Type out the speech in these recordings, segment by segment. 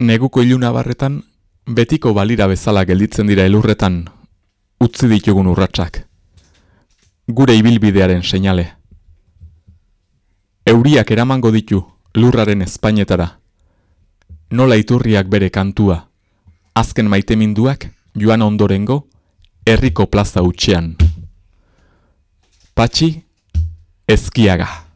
Neguko iluna barretan, betiko balira bezala gelditzen dira elurretan, utzi ditugun urratsak. Gure ibilbidearen seinale. Euriak eramango ditu lurraren espainetara. Nola iturriak bere kantua, azken maiteminduak joan ondorengo, herriko plaza utxean. Patxi, ezkiaga.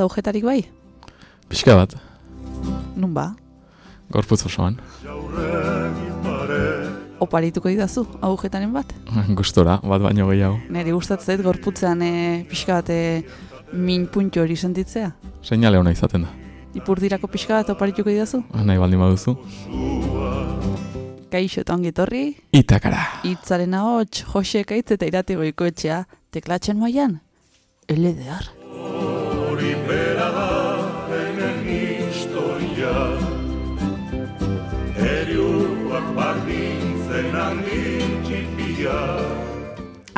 Ekaitza ujetarik bai? Pixka bat. Nun ba? Gorputz osoan. Oparituko idazu, agujetanen bat? Gustora, bat baino gehiago. Neri gustatzen gorputzean e, pixka bat e, min puntio hori sentitzea? Seinale hona izaten da. Ipurdirako pixka bat oparituko idazu? Nahi baldin baduzu. Kaixo eta ongi torri. Itakara. Itzaren ahots, Jose Kaitz eta irate goiko etxea. Teklatzen maian? Eledear.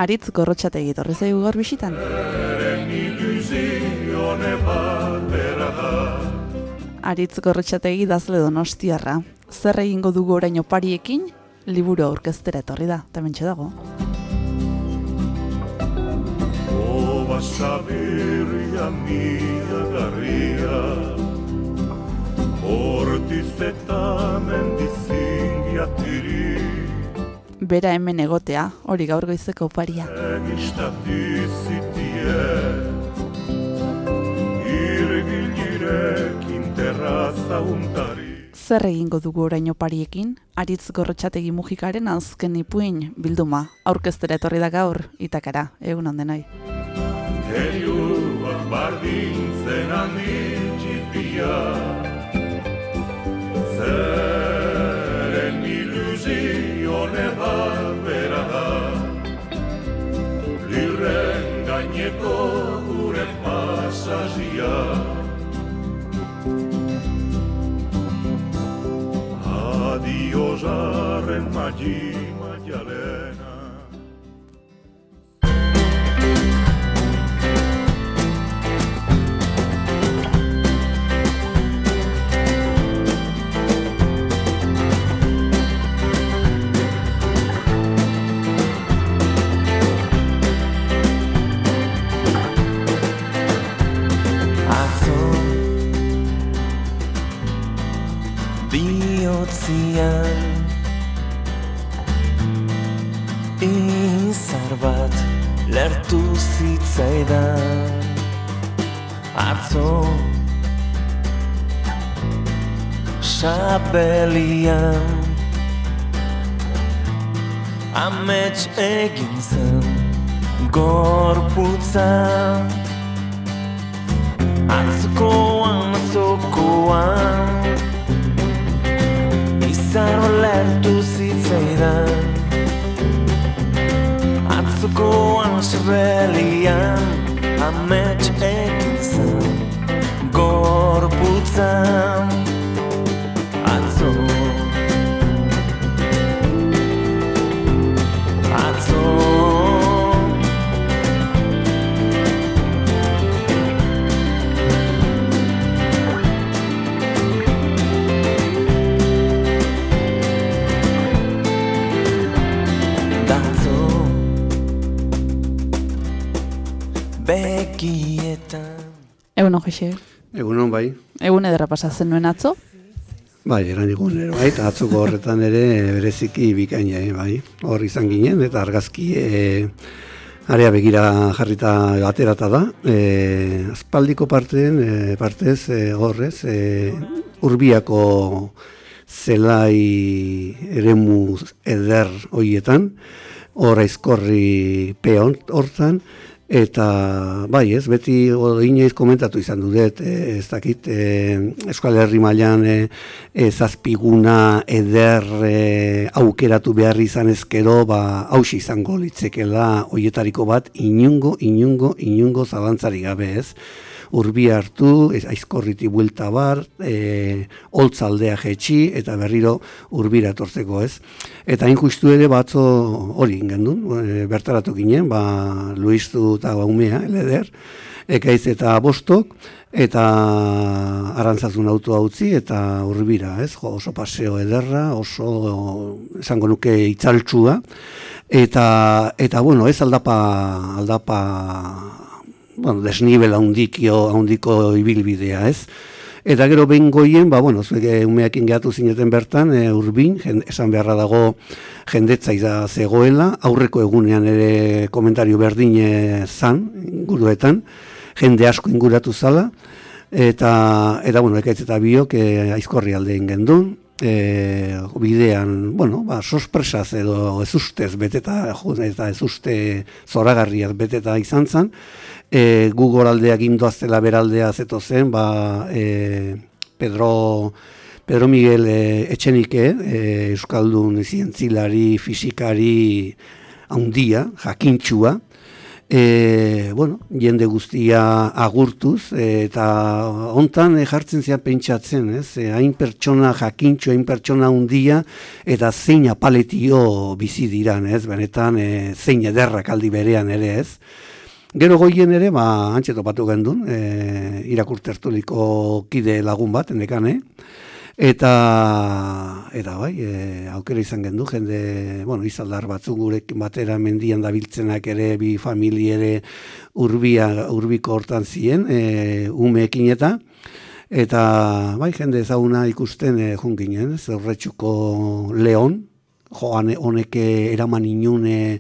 Aritz gorrotxategi torri zaigu gaur bisitan. Aritz gorrotxategi dazle donostiarra zer egingo dugu orain opariekin, liburu aurkeztera etorri da, eta dago. Oba sabirria mia garria, hortiz Bera hemen egotea, hori gaur goizeko oparia. Zer egingo dugu orain opariekin, aritz gorrotxategi mugikaren azken ipuin bilduma, aurkeztera etorri da gaur, itakara, egun handen nahi. Heriuak bardintzen handitxipia, zeren pasazia, Dios arren maggi bihotzian Izar bat lertu zitzaidan Atzo Sabelian Amets egin zen Gorputza Atzokoan, atzokoan Zaro lertu zitzaidan Atzuko ansbelian Amets ekin zen Gorputzan Atzo bekietan Egun hon, Jose? Egun hon, bai. Egun edera pasatzen nuen atzo? Bai, eran egun ere, bai, eta atzuko horretan ere bereziki bikaina, eh, bai. Hor izan ginen, eta argazki e, area begira jarrita aterata da. E, azpaldiko parteen, e, partez, e, horrez, e, urbiako zelai eremu eder hoietan, hor aizkorri peon hortan, eta bai ez, beti inoiz komentatu izan dudet, e, ez dakit, e, Euskal Herri mailan e, e, zazpiguna eder e, aukeratu behar izan ezkero, ba, hausi izango litzekela hoietariko bat, inungo, inungo, inungo zalantzari gabe ez, urbi hartu, aizkorriti buelta bar, e, holtzaldea jetxi, eta berriro urbira etortzeko ez. Eta injustu ere batzo hori ingen du, e, bertaratu ginen, ba, luiztu eta gaumea, eleder, ekaiz eta bostok, eta arantzazun auto utzi eta urbira, ez? Jo, oso paseo ederra, oso esango nuke itzaltsua eta eta bueno, ez aldapa aldapa bueno, desnibela handikio, handiko ibilbidea, ez? Eta gero behin goien, ba, bueno, zuek umeakin gehatu zineten bertan, e, urbin, esan beharra dago jendetza iza zegoela, aurreko egunean ere komentario berdin zan, inguruetan, jende asko inguratu zala, eta, eta bueno, ekaitz eta biok e, aizkorri aldein gendun, e, bidean, bueno, ba, sospresaz edo ez ustez beteta, eta ez uste zoragarriaz beteta izan zen, e, Google aldeak indoaztela beraldea zeto zen, ba, e, Pedro, Pedro Miguel e, Etxenike, e, Euskaldun zientzilari, fizikari handia, jakintxua, e, bueno, jende guztia agurtuz, eta hontan e, jartzen zean pentsatzen, ez? E, hain pertsona jakintxu, hain pertsona handia, eta zein apaletio bizi diran, ez? Benetan, e, zein ederrak aldi berean ere, ez? Gero goien ere, ba, antxe topatu gendun, e, irakurtertuliko kide lagun bat, endekan, eh? Eta, eta bai, e, aukera izan gendu, jende, bueno, izaldar batzuk gurekin batera mendian dabiltzenak ere, bi familiere urbia, urbiko hortan ziren, e, umeekin eta, eta, bai, jende ezaguna ikusten e, junginen, zerretxuko leon, joan honek eraman inune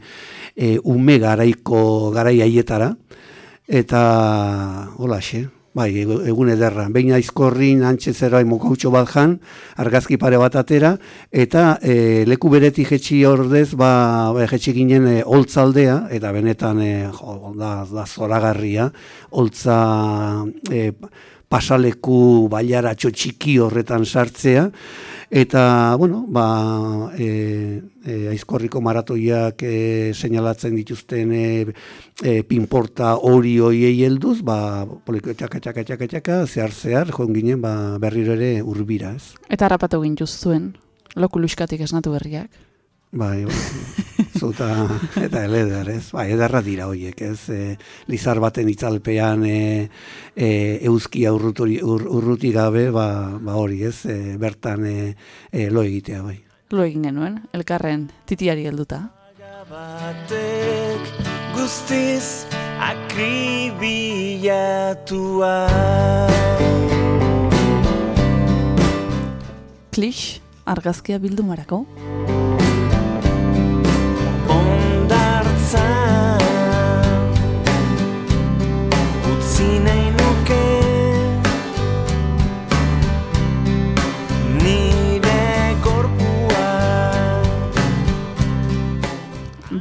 e, ume garaiko garai haietara. Eta hola xe bai egun ederra. Behin aizkorrin antxe zera mokautxo bat jan argazki pare bat atera eta e, leku beretik jetxi ordez ba, ba jetxi ginen e, holtzaldea eta benetan e, jo, da, da zoragarria holtza e, pasaleku baiaratxo txiki horretan sartzea Eta, bueno, ba, e, e, aizkorriko maratoiak e, seinalatzen dituzten e, e, pinporta hori hoiei helduz, ba, poliko txaka, txaka, txaka, txaka, zehar, zehar, joan ginen, ba, berriro ere urbira, ez. Eta harrapatu gintuz zuen, lokuluskatik esnatu berriak. Bai, bai. Zuta eta eleder, ez? Bai, edarra dira horiek, ez? E, lizar baten itzalpean e, e, euskia urruti, urruti gabe, ba, ba hori, ez? E, bertan e, e, lo egitea, bai. Lo egin genuen, elkarren titiari helduta. Batek guztiz akribiatua Klix, argazkia bildu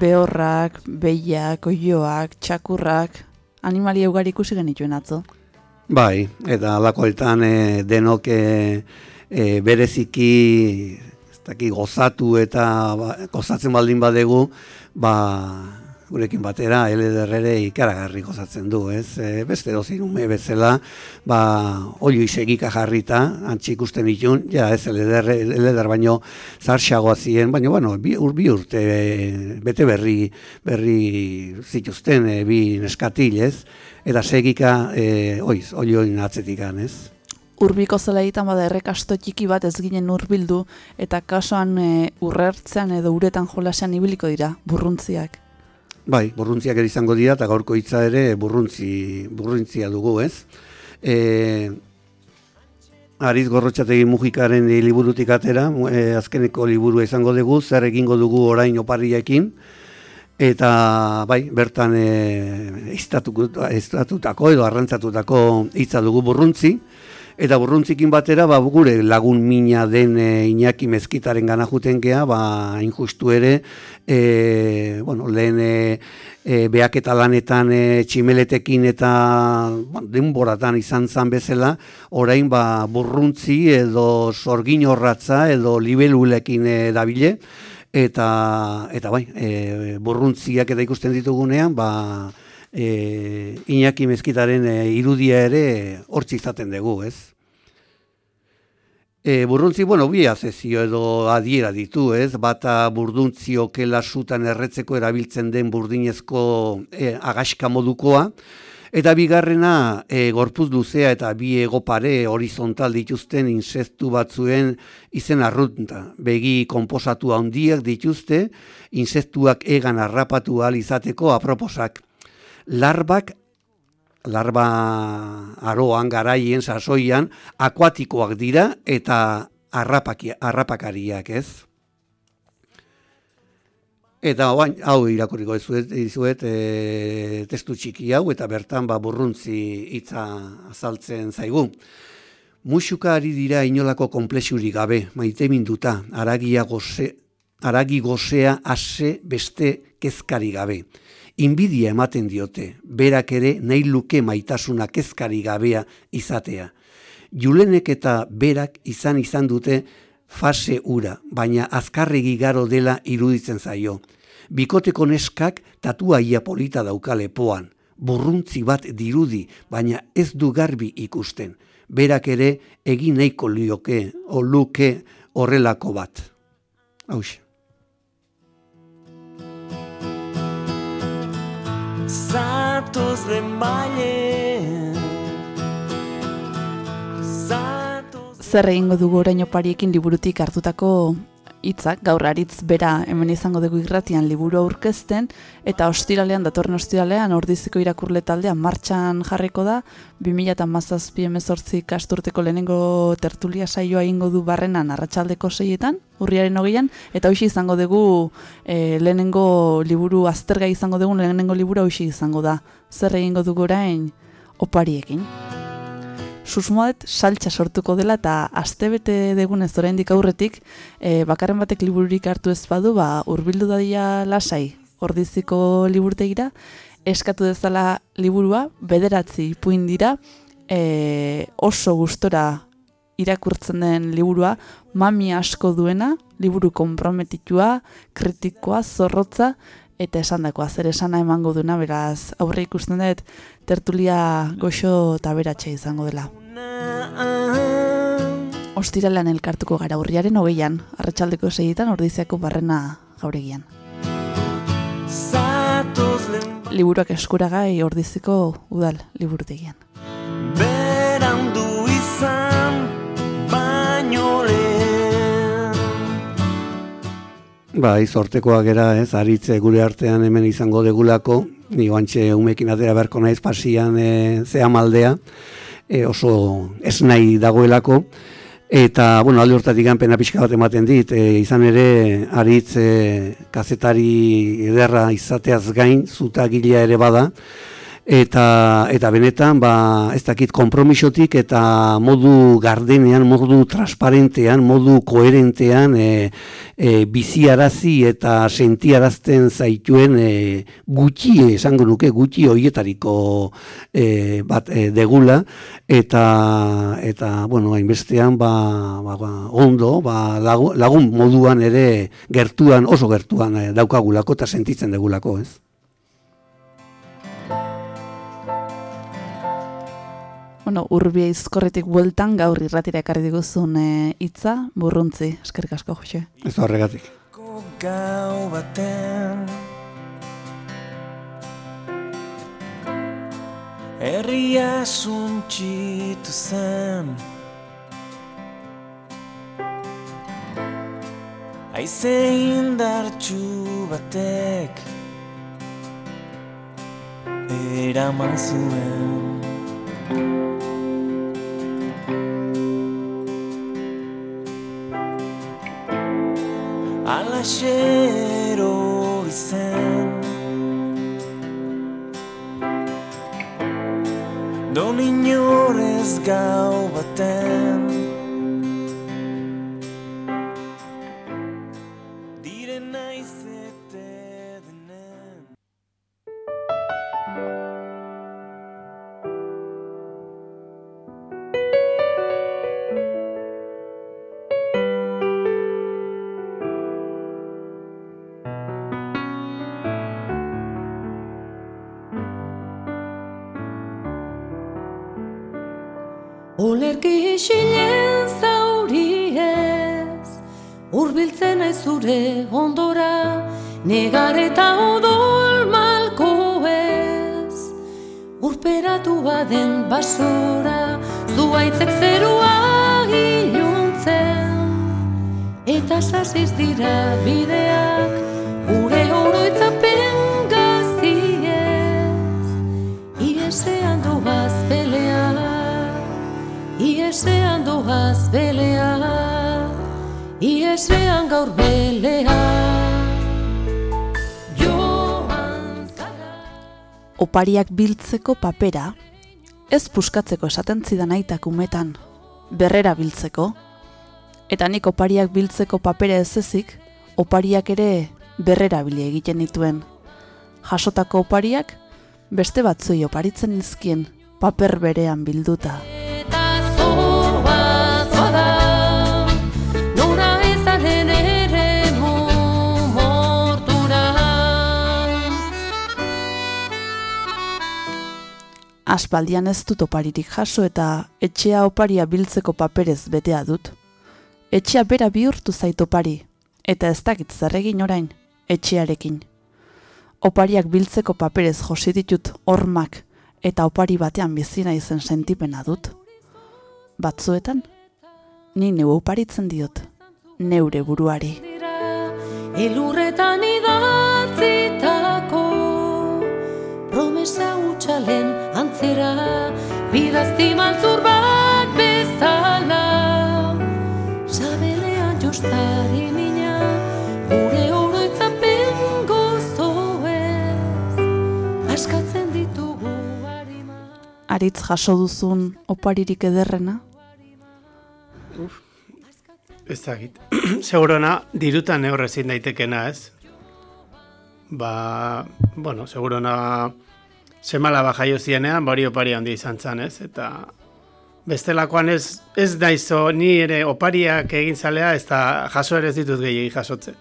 behorrak, behiak, oioak, txakurrak, animalia ugari ikusi genituen atzo. Bai, eta alakoetan e, denok e, e, bereziki ez daki, gozatu eta ba, gozatzen baldin badegu, ba, gurekin batera LDR ere ikaragarri gozatzen du, ez? E, beste dozin ume bezala, ba, olio isegika jarrita, antxik ikusten ditun, ja, ez LDR, LDR baino zarxagoa ziren, baina, bueno, bi, ur, bi urte, bete berri, berri zituzten, e, bi neskatil, ez? Eta segika, e, oiz, olioin atzetikan, ez? Urbiko zela egiten bada errekasto txiki bat ez ginen urbildu eta kasuan e, urrertzean edo uretan jolasean ibiliko dira, burruntziak. Bai, burruntziak ere izango dira, eta gaurko hitza ere burruntzi, burruntzia dugu, ez? E, Ariz gorrotxategi mugikaren liburutik atera, e, azkeneko liburu izango dugu, zer egingo dugu orain oparriaekin, eta bai, bertan e, iztatutako edo arrantzatutako hitza dugu burruntzi, Eta burruntzikin batera, ba, gure lagun mina den e, Iñaki mezkitaren gana juten gea, ba, injustu ere, e, bueno, lehen e, e, beak eta lanetan e, tximeletekin eta ba, denboratan izan zan bezala, orain ba, burruntzi edo sorgin horratza edo libelulekin e, dabile, eta, eta bai, e, burruntziak eta ikusten ditugunean, ba, e, Iñaki mezkitaren e, irudia ere hortzi izaten dugu, ez? E, burruntzi, bueno, bi azezio edo adiera ditu, ez? Bata burduntzi okela sutan erretzeko erabiltzen den burdinezko e, agaska modukoa. Eta bigarrena, e, gorpuz luzea eta bi ego pare horizontal dituzten insektu batzuen izen arrunta. Begi komposatu handiak dituzte, insektuak egan harrapatu al izateko aproposak. Larbak larba aroan garaien sasoian akuatikoak dira eta arrapaki, arrapakariak ez. Eta oain, hau irakurriko ez dizuet e, testu txiki hau eta bertan ba burruntzi hitza azaltzen zaigu. Musuka ari dira inolako komplexuri gabe, maite minduta, aragia goze, aragi gozea ase beste kezkari gabe inbidia ematen diote, berak ere nahi luke maitasuna kezkari gabea izatea. Julenek eta berak izan izan dute fase ura, baina azkarregi garo dela iruditzen zaio. Bikoteko neskak tatua ia polita dauka lepoan, burruntzi bat dirudi, baina ez du garbi ikusten. Berak ere egin nahiko lioke, o luke horrelako bat. Hauxe. Zatoz den baile Zer egingo dugu orain opariekin liburutik hartutako hitzak gaur aritz bera hemen izango dugu irratian liburu aurkezten eta ostiralean datorren ostiralean ordiziko irakurle taldea martxan jarriko da. 2017 emezortzi kasturteko lehenengo tertulia saioa ingo du barrenan arratsaldeko seietan urriaren hogeian eta hoxe izango dugu e, lehenengo liburu azterga izango dugu lehenengo liburu hoxe izango da. Zer egingo dugu orain? Opariekin susmoet saltza sortuko dela eta astebete degun ez oraindik aurretik e, bakarren batek libururik hartu ez badu ba hurbildu dadia lasai ordiziko liburtegira eskatu dezala liburua bederatzi puin dira e, oso gustora irakurtzen den liburua mami asko duena liburu konprometitua kritikoa zorrotza eta esandakoa zer esana emango duna beraz aurre ikusten dut tertulia goxo eta beratxe izango dela Ostiralean elkartuko gara urriaren hogeian, arratsaldeko segitan ordiziako barrena jauregian. Liburuak eskuragai ordiziko udal liburutegian. Berandu izan baino Ba, izortekoa gera, ez, aritze gure artean hemen izango degulako, ni guantxe umekin atera berko naiz pasian e, zea maldea, e, oso ez nahi dagoelako, eta, bueno, alde hortatik pena pixka bat ematen dit, e, izan ere, aritz e, kazetari ederra izateaz gain, zuta gilea ere bada, eta eta benetan ba ez dakit konpromisotik eta modu gardenean modu transparentean modu koherentean e, e, biziarazi eta sentiarazten zaituen e, gutxi esango nuke gutxi hoietariko e, bat e, degula. Eta eta bueno hainbestean ba, ba, ba ondo ba, lagun, moduan ere gertuan oso gertuan e, daukagulako eta sentitzen degulako ez Bueno, urbia izkorretik bueltan gaur irratira ekarri diguzun eh, hitza e, burruntzi, eskerrik asko, Jose. Ez horregatik. Gau baten Herria suntxitu zen Aize indartxu batek eraman zuen Alaxero izen. Don inorez gau baten zure ondora Negar eta odol malko ez Urperatu baden basora Zuaitzek zerua iluntzen. Eta sasiz dira bideak Gure oroitzapen gaziez Iesean duaz peleak Iesean doaz belea Iesean gaur belea Opariak biltzeko papera Ez puskatzeko esaten zidan aitak umetan. Berrera biltzeko. Eta nik opariak biltzeko papera ez ezik Opariak ere berrera bile egiten dituen Jasotako opariak Beste batzui oparitzen izkien Paper berean bilduta Aspaldian ez dut oparirik jaso eta etxea oparia biltzeko paperez betea dut. Etxea bera bihurtu zait opari, eta ez dakit zerregin orain, etxearekin. Opariak biltzeko paperez josi ditut hormak eta opari batean bizina izen sentipena dut. Batzuetan, ni neu oparitzen diot, neure buruari. Elurretan idatzitako promesa utxalen antzera bidazti maltzur bat bezala sabelean justari mina gure oroitzapen gozoez askatzen ditugu harima Aritz jaso duzun oparirik ederrena? Uf, ez dakit. Segurona, dirutan neurrezin daitekena ez, ba, bueno, segurona semala ba jaio zienean, bari opari handi izan zan, ez? Eta bestelakoan ez, ez daizo ni ere opariak egin zalea, ez da jaso ere ez ditut gehiagi jasotzen.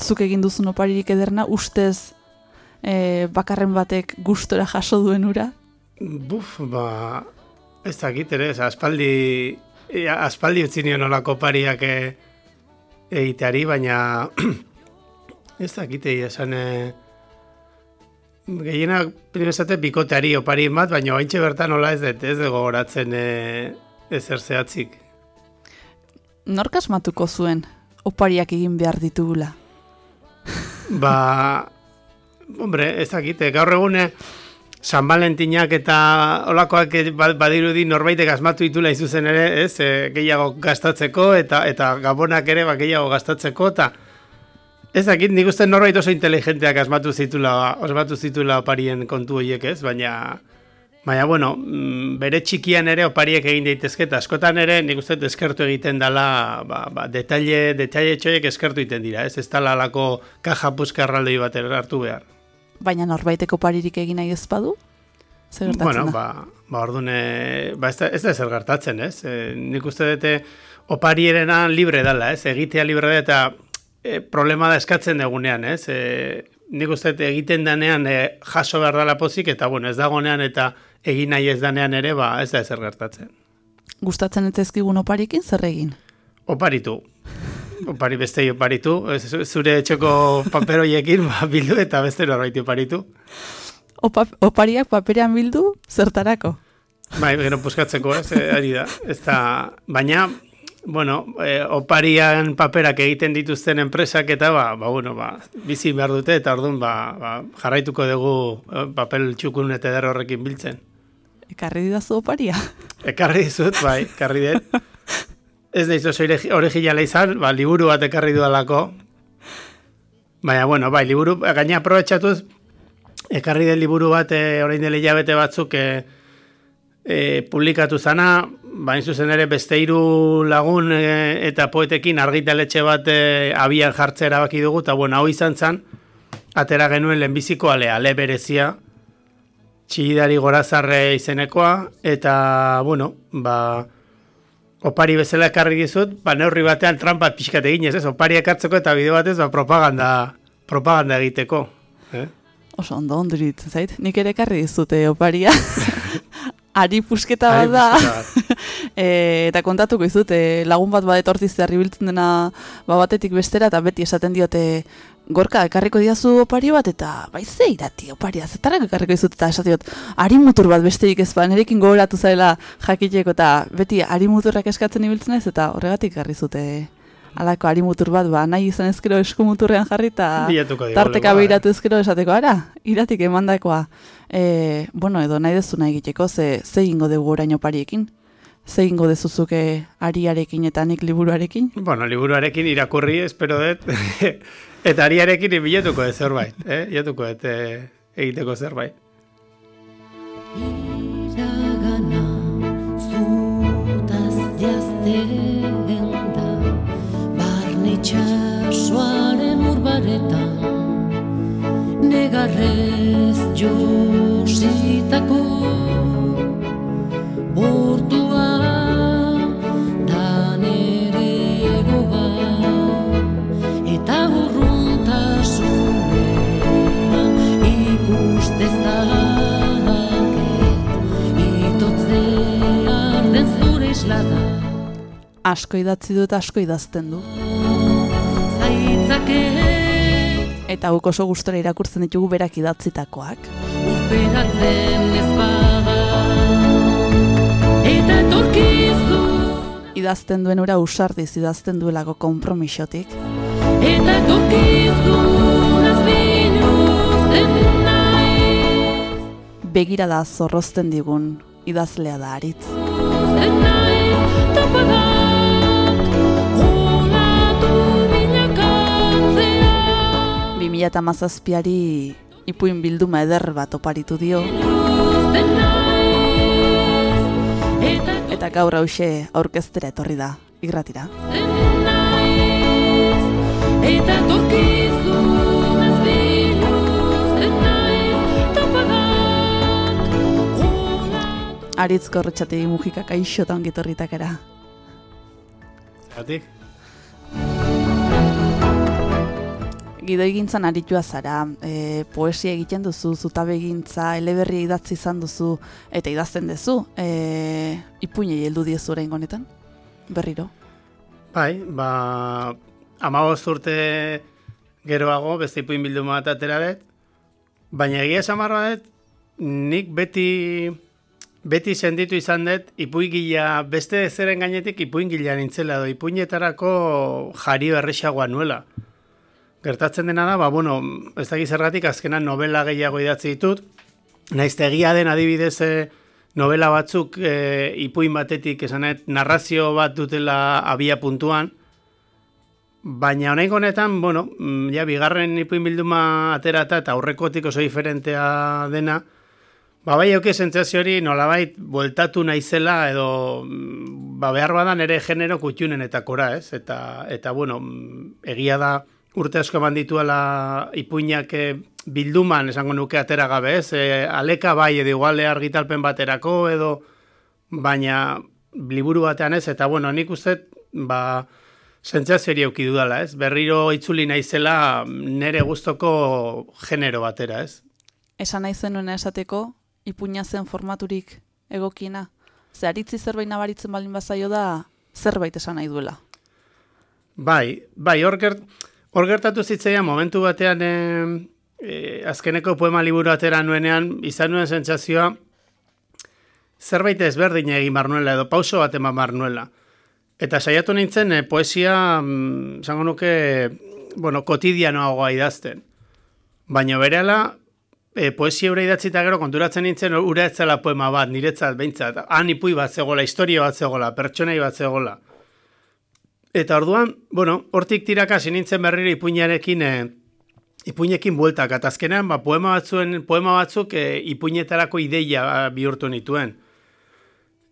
Zuk egin duzun oparirik ederna, ustez e, bakarren batek gustora jaso duen ura? Buf, ba, ez dakit ere, ez, aspaldi, aspaldi utzi nion olako opariak e, egiteari, baina Ez dakite, esan... E, Gehienak, primesate, bikoteari opari bat, baina haintxe bertan nola ez dut, ez dugu horatzen e, ezer zehatzik. Nork asmatuko zuen, opariak egin behar ditugula? Ba, hombre, ez dakite, gaur egune, San Valentinak eta olakoak ba, badirudi norbaitek asmatu ditula izuzen ere, ez, e, gehiago gastatzeko, eta eta gabonak ere ba, gehiago gastatzeko, eta Ez dakit, nik uste norbait oso inteligenteak asmatu zitula, asmatu zitula oparien kontu horiek ez, baina... Baina, bueno, mm, bere txikian ere opariek egin daitezke, eta askotan ere nik uste eskertu egiten dela, ba, ba, detalle, detalle txoiek eskertu egiten dira, ez? Ez tala alako kaja puzkarraldoi bat hartu behar. Baina norbaiteko oparirik egin nahi ez badu? Zer gertatzen bueno, da? ba, ba ordune, ba, ez da, ez da zer gertatzen, ez? E, nik uste dute oparierena libre dela, ez? Egitea libre da, eta e, problema da eskatzen egunean, ez? E, nik uste egiten danean e, jaso behar dela pozik, eta bueno, ez dagonean eta egin nahi ez danean ere, ba, ez da ezer gertatzen. Gustatzen ez ezkigun oparikin, zer egin? Oparitu. Opari beste oparitu. Zure etxeko paperoiekin ba, bildu eta beste norbaiti oparitu. Opa, opariak paperean bildu, zertarako? Bai, gero puskatzeko, ez, ari da. Ez da, baina, bueno, e, oparian paperak egiten dituzten enpresak eta ba, ba, bueno, ba, bizi behar dute eta orduan ba, ba, jarraituko dugu e, papel txukun eta eder horrekin biltzen. Ekarri didazu oparia? Ekarri dizut, bai, ekarri dut. Ez da izo originala izan, ba, liburu bat ekarri dualako. Baina, bueno, bai, liburu, gaina aprobetsatuz, ekarri den liburu bat, e, orain dele jabete batzuk, e, e, publikatu zana, bain zuzen ere beste hiru lagun e, eta poetekin argitaletxe bat e, abian jartzea erabaki dugu, eta bueno, hau izan zen, atera genuen lehenbiziko ale, ale berezia, txilidari gorazarre izenekoa, eta, bueno, ba, opari bezala ekarri dizut, ba, neurri batean trampa pixkat eginez, ez, opari ekartzeko eta bideo batez, ba, propaganda, propaganda egiteko. Eh? Oso ondo, ondurit, zait? Nik ere ekarri dizute oparia. ari pusketa bat da. E, eta kontatuko izut, e, lagun bat bat etortiz biltzen dena ba, batetik bestera, eta beti esaten diote, gorka, ekarriko diazu opari bat, eta bai ze irati oparia, zetarrak ekarriko izut, eta esatiot, ari mutur bat besterik ez ba, nerekin gogoratu zaila jakiteko, eta beti ari muturrak eskatzen ibiltzen ez, eta horregatik garri zute alako ari mutur bat, ba, nahi izan ezkero esku muturrean jarri, eta tarteka behiratu ezkero esateko, ara, iratik emandakoa. E, bueno, edo nahi dezu nahi egiteko, ze, ze ingo dugu oraino pariekin? Ze ingo dezuzuke ariarekin eta nik liburuarekin? Bueno, liburuarekin irakurri, espero dut, eta ariarekin ibiletuko ez zerbait, eh? Iatuko ez eh, egiteko zerbait. Iragana zutaz itxasuaren urbaretan negarrez jositako portua asko idatzi dut asko idazten du Eta guk oso gustora irakurtzen ditugu berak idatzitakoak. Eta torkizu Idazten duen ura usardiz idazten duelako kompromisotik. Eta torkizu Begira da zorrozten digun idazlea da aritz. mila eta mazazpiari ipuin bilduma eder bat oparitu dio. Eta gaur hause aurkeztera etorri da, igratira. Eta Aritz gorretxategi mugikak aixotan gitorritak era. Zatik? Gido egintzan aritua zara, e, poesia egiten duzu, zutabe egintza, eleberri idatzi izan duzu, eta idazten duzu, e, ipuinei heldu diezu orain honetan, berriro? Bai, ba, amagoz urte geroago, beste ipuin bildu bat atera dut, baina egia esamarra dut, nik beti, beti senditu izan dut, ipuigila, beste zeren gainetik ipuingila nintzela, do ipuinetarako jario erresagoa nuela. Gertatzen dena da, ba, bueno, ez da gizergatik azkenan novela gehiago idatzi ditut, naiz egia den adibidez e, novela batzuk e, ipuin batetik esanet narrazio bat dutela abia puntuan, baina honain honetan, bueno, mm, ja, bigarren ipuin bilduma aterata eta aurrekotik oso diferentea dena, ba, bai auke sentzazio hori nolabait bueltatu naizela edo mm, ba, behar badan ere genero kutxunen eta kora, ez? Eta, eta bueno, mm, egia da, urte asko eman dituela ipuinak eh, bilduman, esango nuke atera gabe, ez? E, aleka bai, edo iguale argitalpen baterako, edo baina liburu batean ez, eta bueno, nik uste, ba, zeri auki dudala, ez? Berriro itzuli naizela nere gustoko genero batera, ez? Esan nahi zenuen esateko, ipuina zen formaturik egokiena? Zeharitzi zerbait nabaritzen baldin bazaio da, zerbait esan nahi duela? Bai, bai, hor Hor gertatu zitzeia momentu batean e, e, azkeneko poema liburu atera nuenean izan nuen sentsazioa zerbait ezberdin egin bar edo pauso bat eman bar Eta saiatu nintzen e, poesia, mm, zango nuke, bueno, kotidianoagoa idazten. Baina berela, e, poesia ura idatzita gero konturatzen nintzen ura etzela poema bat, niretzat, behintzat, han ipui bat zegoela, historia bat zegoela, pertsonei bat zegoela. Eta orduan, bueno, hortik tiraka nintzen berriro ipuinarekin, e, ipuinekin bueltak, eta ba, poema batzuen, poema batzuk e, ipuinetarako ideia bihurtu nituen.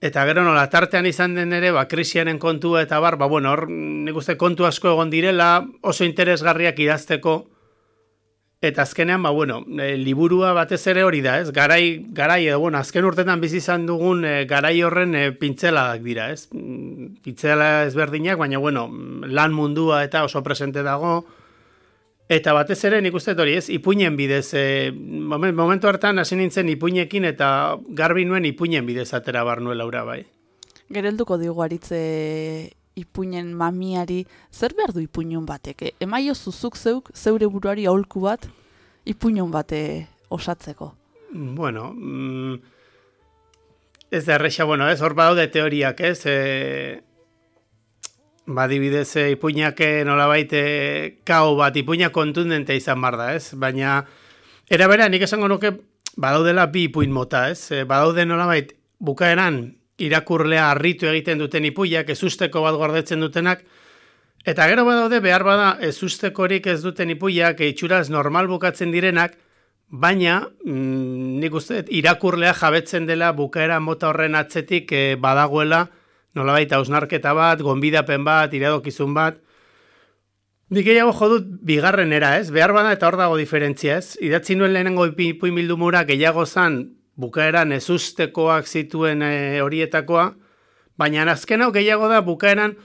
Eta gero nola, tartean izan den ere, ba, krisianen kontua eta bar, ba, bueno, hor, nik uste kontu asko egon direla, oso interesgarriak idazteko, Eta azkenean, ba, bueno, e, liburua batez ere hori da, ez? Garai, garai, edo, bueno, azken urtetan bizi izan dugun e, garai horren e, pintzeladak dira, ez? Mm, pintzela ezberdinak, baina, bueno, lan mundua eta oso presente dago. Eta batez ere, nik uste hori, ez? Ipuinen bidez, e, moment, momentu hartan hasi nintzen ipuinekin eta garbi nuen ipuinen bidez atera barnuela ura, bai. Gerelduko digu aritze ipuinen mamiari, zer behar du ipuinun batek? E, emaio zuzuk zeuk, zeure buruari aholku bat, ipuinun bate osatzeko? Bueno, mm, ez da erresa, bueno, ez, hor badaude teoriak, ez, e, badibidez e, ipuinak nola baite kao bat, ipuinak kontundente izan bar da, ez, baina, era nik esango nuke, badaudela bi ipuin mota, ez, e, badaude nola baita, bukaeran, irakurlea harritu egiten duten ipuiak, ezusteko bat gordetzen dutenak, eta gero badaude behar bada ezustekorik ez duten ipuiak, itxuraz normal bukatzen direnak, baina mm, nik uste irakurlea jabetzen dela bukaera mota horren atzetik e, badagoela, nolabait hausnarketa bat, gonbidapen bat, iradokizun bat, Nik gehiago jodut bigarren era, ez? Behar bada eta hor dago diferentzia, ez? Idatzi nuen lehenengo ipuin bildumura gehiago zan bukaeran ezustekoak zituen e, horietakoa, baina azken hau gehiago da bukaeran,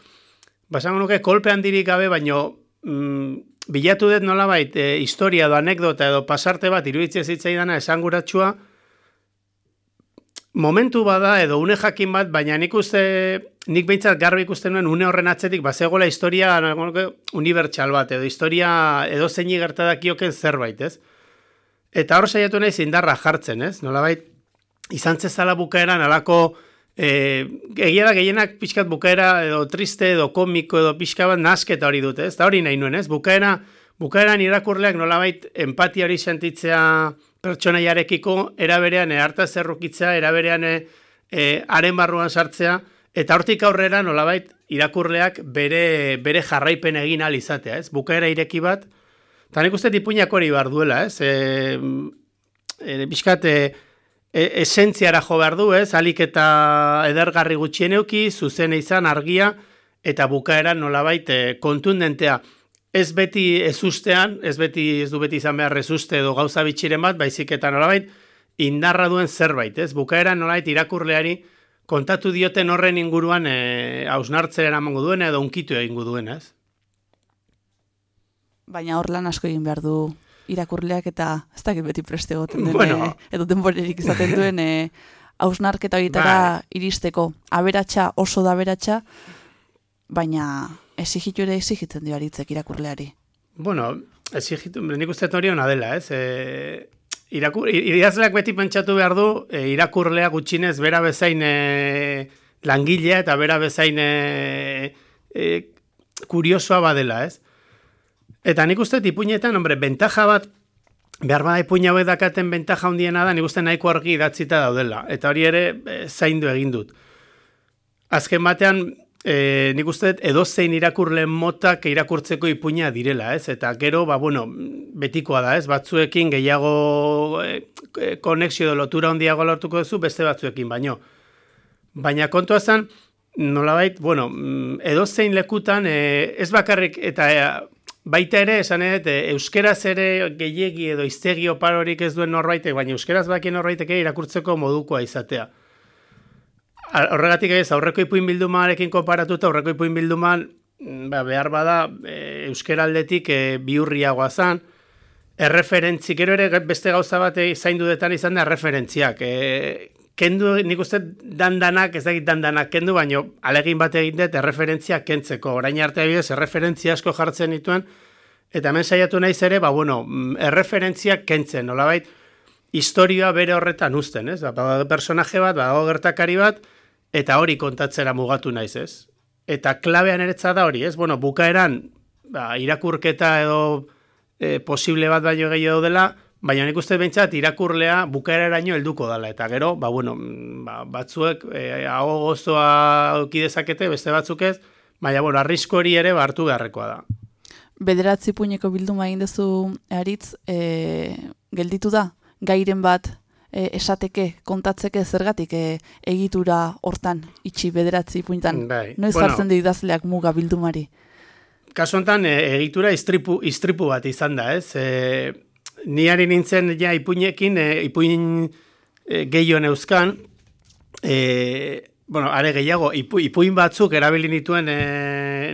basango nuke kolpe handirik gabe, baino mm, bilatu dut nolabait e, historia edo anekdota edo pasarte bat iruditzea zitzaidana esanguratsua, momentu bada edo une jakin bat, baina nik uste, nik behintzat garbi ikusten nuen une horren atzetik, bazegoela historia unibertsal bat, edo historia edo zeini gertadakioken zerbait, ez? Eta hor saiatu nahi indarra jartzen, ez? Nolabait, izan zezala bukaeran alako, e, egia da gehienak pixkat bukaera edo triste edo komiko edo pixka bat nasketa hori dute, ez? Da hori nahi nuen, ez? Bukaera, bukaeran irakurleak nolabait empatia hori sentitzea pertsonaiarekiko, eraberean e, harta zerrukitzea, eraberean e, e, haren barruan sartzea, eta hortik aurrera nolabait irakurleak bere, bere jarraipen egin alizatea, ez? Bukaera ireki bat, Eta nik uste tipuinak hori behar duela, ez? E, e, Biskat, e, esentziara jo behar du, ez? Alik eta edergarri gutxien euki, zuzen izan argia, eta bukaera nolabait e, kontundentea. Ez beti ez ustean, ez beti ez du beti izan behar ez uste edo gauza bitxiren bat, baizik eta nolabait, indarra duen zerbait, ez? Bukaera nolabait irakurleari kontatu dioten horren inguruan e, hausnartzera eramango duen edo unkitu egingo duen, ez? baina hor lan asko egin behar du irakurleak eta ez dakit beti preste goten den, bueno. edo denborerik izaten duen e, hausnarketa horietara bai. iristeko aberatsa oso da aberatsa, baina exigitu ere exigitzen dio aritzek irakurleari. Bueno, exigitu, nik uste hori hona dela, ez? E, irakur, irazleak beti pentsatu behar du, e, irakurleak gutxinez bera bezain e, langilea eta bera bezain e, e, kuriosoa badela, ez? Eta nik uste ipuinetan, hombre, bentaja bat, behar bada ipuina hau edakaten bentaja hundiena da, nik uste nahiko argi idatzita daudela. Eta hori ere, e, zaindu egin dut. Azken batean, e, nik uste edo zein irakurleen motak irakurtzeko ipuina direla, ez? Eta gero, ba, bueno, betikoa da, ez? Batzuekin gehiago e, konexio edo lotura handiago lortuko duzu, beste batzuekin, baino. Baina kontua zen, nolabait, bueno, edo zein lekutan, e, ez bakarrik, eta e, Baita ere, esan edo, euskeraz ere gehiegi edo iztegi oparorik ez duen norbaitek, baina euskeraz bakien norbaitek irakurtzeko modukoa izatea. Horregatik ez, aurreko ipuin bildumarekin konparatuta, aurreko ipuin bilduman, mm, ba, behar bada, e, euskeraldetik e, biurriagoa zan, erreferentzi, gero ere beste gauza bat zaindu detan izan da, erreferentziak. E, kendu, nik uste dandanak, ez dakit dandanak kendu, baino alegin bat egin dut erreferentzia kentzeko. Orain arte bidez, erreferentzia asko jartzen dituen, eta hemen saiatu naiz ere, ba, bueno, mm, erreferentzia kentzen, nolabait, historioa bere horretan uzten, ez? Ba, badago personaje bat, badago gertakari bat, eta hori kontatzera mugatu naiz, ez? eta klabean eretza da hori, ez? Bueno, bukaeran, ba, irakurketa edo e, posible bat baino gehiago dela, baina nik uste behintzat irakurlea bukaeraraino helduko dela. Eta gero, ba, bueno, ba, batzuek e, hau gozoa dezakete, beste batzuk ez, baina, bueno, arrisko hori ere hartu beharrekoa da. Bederatzi puñeko bilduma egin dezu aritz, e, gelditu da, gairen bat e, esateke, kontatzeke zergatik e, egitura hortan, itxi bederatzi puñetan. Bai. Noiz bueno, jartzen di idazleak muga bildumari? Kaso honetan, e, egitura istripu, istripu bat izan da, ez? E, niari nintzen ja ipuinekin, e, ipuin e, gehioen euskan, e, bueno, are gehiago, ipu, ipuin batzuk erabili nituen e,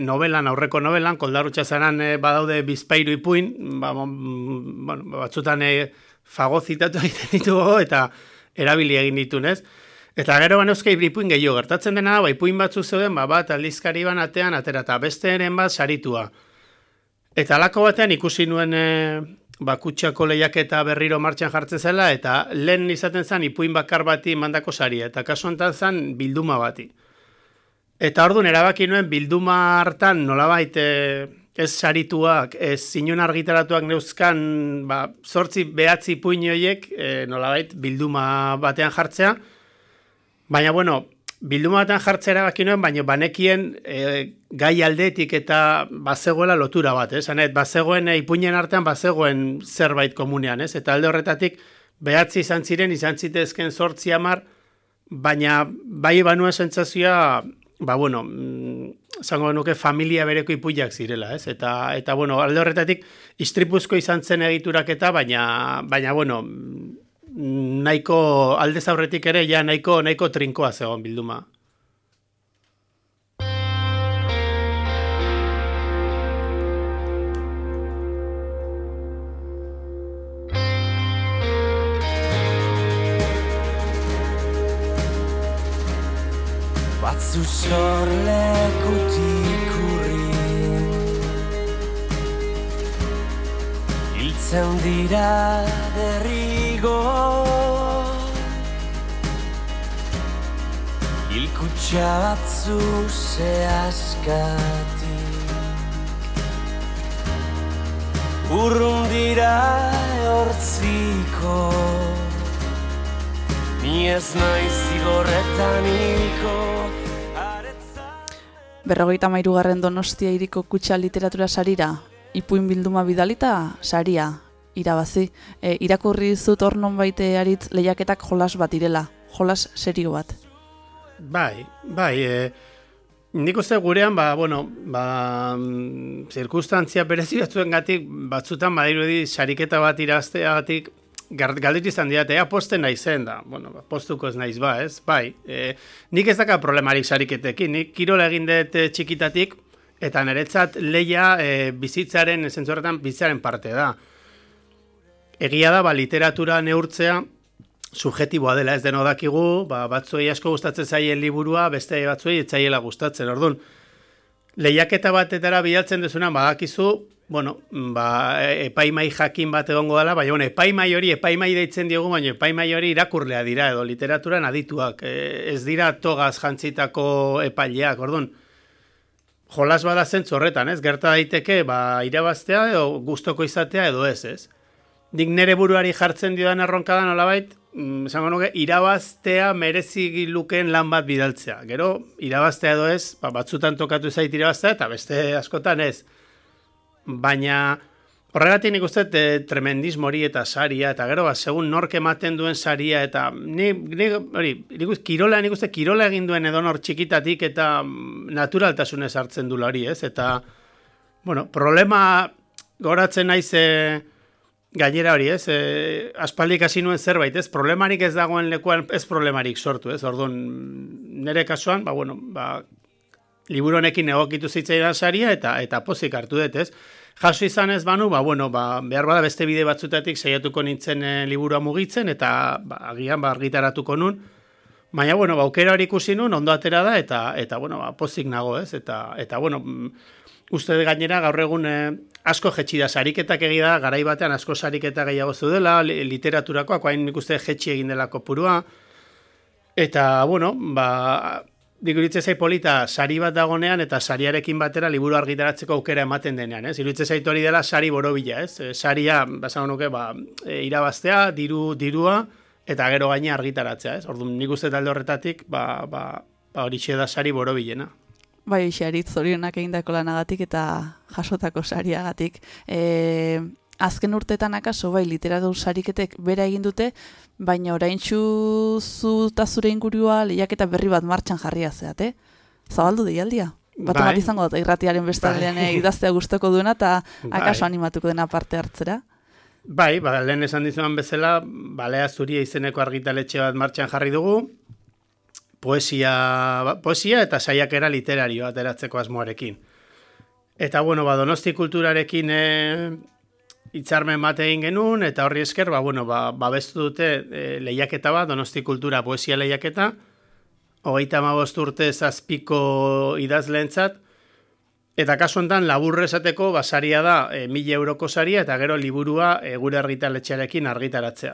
novelan, aurreko novelan, koldarutxa zaran e, badaude bizpairu ipuin, ba, bueno, batzutan e, fagozitatu egiten ditugu eta erabili egin ditun, ez? Eta gero ban euskei ipuin gehiago, gertatzen dena, ba, ipuin batzuk zeuden, ba, bat aldizkari ban atean, atera, eta beste eren bat saritua. Eta alako batean ikusi nuen e, bakutsako lehiak eta berriro martxan jartzen zela, eta lehen izaten zen ipuin bakar bati mandako saria, eta kasu honetan zen bilduma bati. Eta orduan erabaki nuen bilduma hartan nolabait e, ez sarituak, ez zinun argitaratuak neuzkan, ba, sortzi behatzi ipuin horiek e, nolabait bilduma batean jartzea, baina bueno, bilduma batean jartzera baki nuen, baina banekien e, gai aldetik eta bazegoela lotura bat, ez? Hanet, bazegoen e, ipuinen artean bazegoen zerbait komunean, ez? Eta alde horretatik behatzi izan ziren, izan zitezken sortzi amar, baina bai banuen sentsazioa, ba bueno, mm, zango nuke familia bereko ipuiak zirela, ez? Eta, eta bueno, alde horretatik istripuzko izan zen egituraketa, baina, baina bueno, nahiko alde zaurretik ere ja nahiko nahiko trinkoa zegoen bilduma. Batzu sorlekutik urri Hiltzen dira derrigo Hilkutsa batzu zehazkatik Urrun dira hortziko Ni ez naiz zigorretan hilko Berrogeita mairugarren donostia iriko kutsa literatura sarira, ipuin bilduma bidalita, saria, irabazi. E, irakurri zut hor baite aritz lehiaketak jolas bat irela, jolas serio bat. Bai, bai, e, nik uste gurean, ba, bueno, ba, mm, zirkustantzia berezi gatik, batzutan badiru di, sariketa bat irazteagatik, galdit izan dira, ea posten nahi zen da, bueno, ba, postuko ez naiz ba, ez, bai, e, nik ez daka problemarik sariketekin, nik kirola egin dut e, txikitatik, eta niretzat leia e, bizitzaren, zentzorretan, bizitzaren parte da. Egia da, ba, literatura neurtzea, subjetiboa dela, ez deno dakigu, ba, batzuei asko gustatzen zaien liburua, beste batzuei etzaiela gustatzen, orduan. Lehiaketa batetara bidaltzen dezuna, badakizu, bueno, ba, epaimai jakin bat egongo dela, baina bueno, epaimai hori, epaimai deitzen diogu, baina epaimai hori irakurlea dira, edo literaturan adituak, e, ez dira togaz jantzitako epaileak, orduan. Jolas bada zentzu horretan, ez? Gerta daiteke, ba, irabaztea, edo gustoko izatea, edo ez, ez? nik nere buruari jartzen dioan erronka da nolabait, mm, esango nuke, irabaztea merezi lukeen lan bat bidaltzea. Gero, irabaztea edo ez, ba, batzutan tokatu zait irabaztea, eta beste askotan ez. Baina, horregatik nik uste e, tremendismo hori eta saria, eta gero, ba, segun nork ematen duen saria, eta ni, ni, hori, nik uste, kirola, nik uste, kirola egin duen edo nor txikitatik, eta mm, naturaltasunez hartzen du hori, ez? Eta, bueno, problema goratzen naiz, e, Gainera hori, ez, e, aspaldik hasi nuen zerbait, ez, problemarik ez dagoen lekuan, ez problemarik sortu, ez, orduan, nire kasuan, ba, bueno, ba, liburu honekin egokitu zitzaidan saria, eta eta pozik hartu dut, ez. Jaso izan ez banu, ba, bueno, ba, behar bada beste bide batzutatik saiatuko nintzen e, liburua mugitzen, eta ba, agian ba, argitaratuko nun, baina, bueno, ba, aukera hori ikusi nun, ondo atera da, eta, eta bueno, ba, pozik nago, ez, eta, eta bueno, uste gainera gaur egun eh, asko jetxi da sariketak egi da, garai batean asko sariketa gehiago zeudela, literaturakoak, hain nik uste jetxi egin dela kopurua, eta, bueno, ba, dik iruditzen polita sari bat dagonean eta sariarekin batera liburu argitaratzeko aukera ematen denean, ez? Iruditzen zait hori dela sari borobila, ez? E, saria, basan nuke, ba, e, irabaztea, diru, dirua, eta gero gaine argitaratzea, ez? Orduan, nik uste talde horretatik, ba, ba, ba hori da sari borobilena. Bai, xarit, zorionak egindako lanagatik eta jasotako sariagatik. E, azken urteetan akaso, bai, literatur sariketek bera egin dute, baina orain zu eta zure ingurua lehiak eta berri bat martxan jarria zeate. Zabaldu deialdia. Bat bai. izango dut, irratiaren bestaldean bai. idaztea gustoko duena eta bai. akaso animatuko dena parte hartzera. Bai, ba, lehen esan dizuan bezala, balea zuria izeneko argitaletxe bat martxan jarri dugu, poesia, ba, poesia eta saiakera literario ateratzeko asmoarekin. Eta bueno, ba, donosti kulturarekin e, Itzarmen bate egin genuen, eta horri esker, ba, bueno, ba, babestu dute e, lehiaketa bat, donosti kultura poesia lehiaketa, hogeita amabost urte zazpiko idazleentzat, eta kasu enten laburre esateko basaria da e, mila euroko saria, eta gero liburua e, gure argitaletxearekin argitaratzea.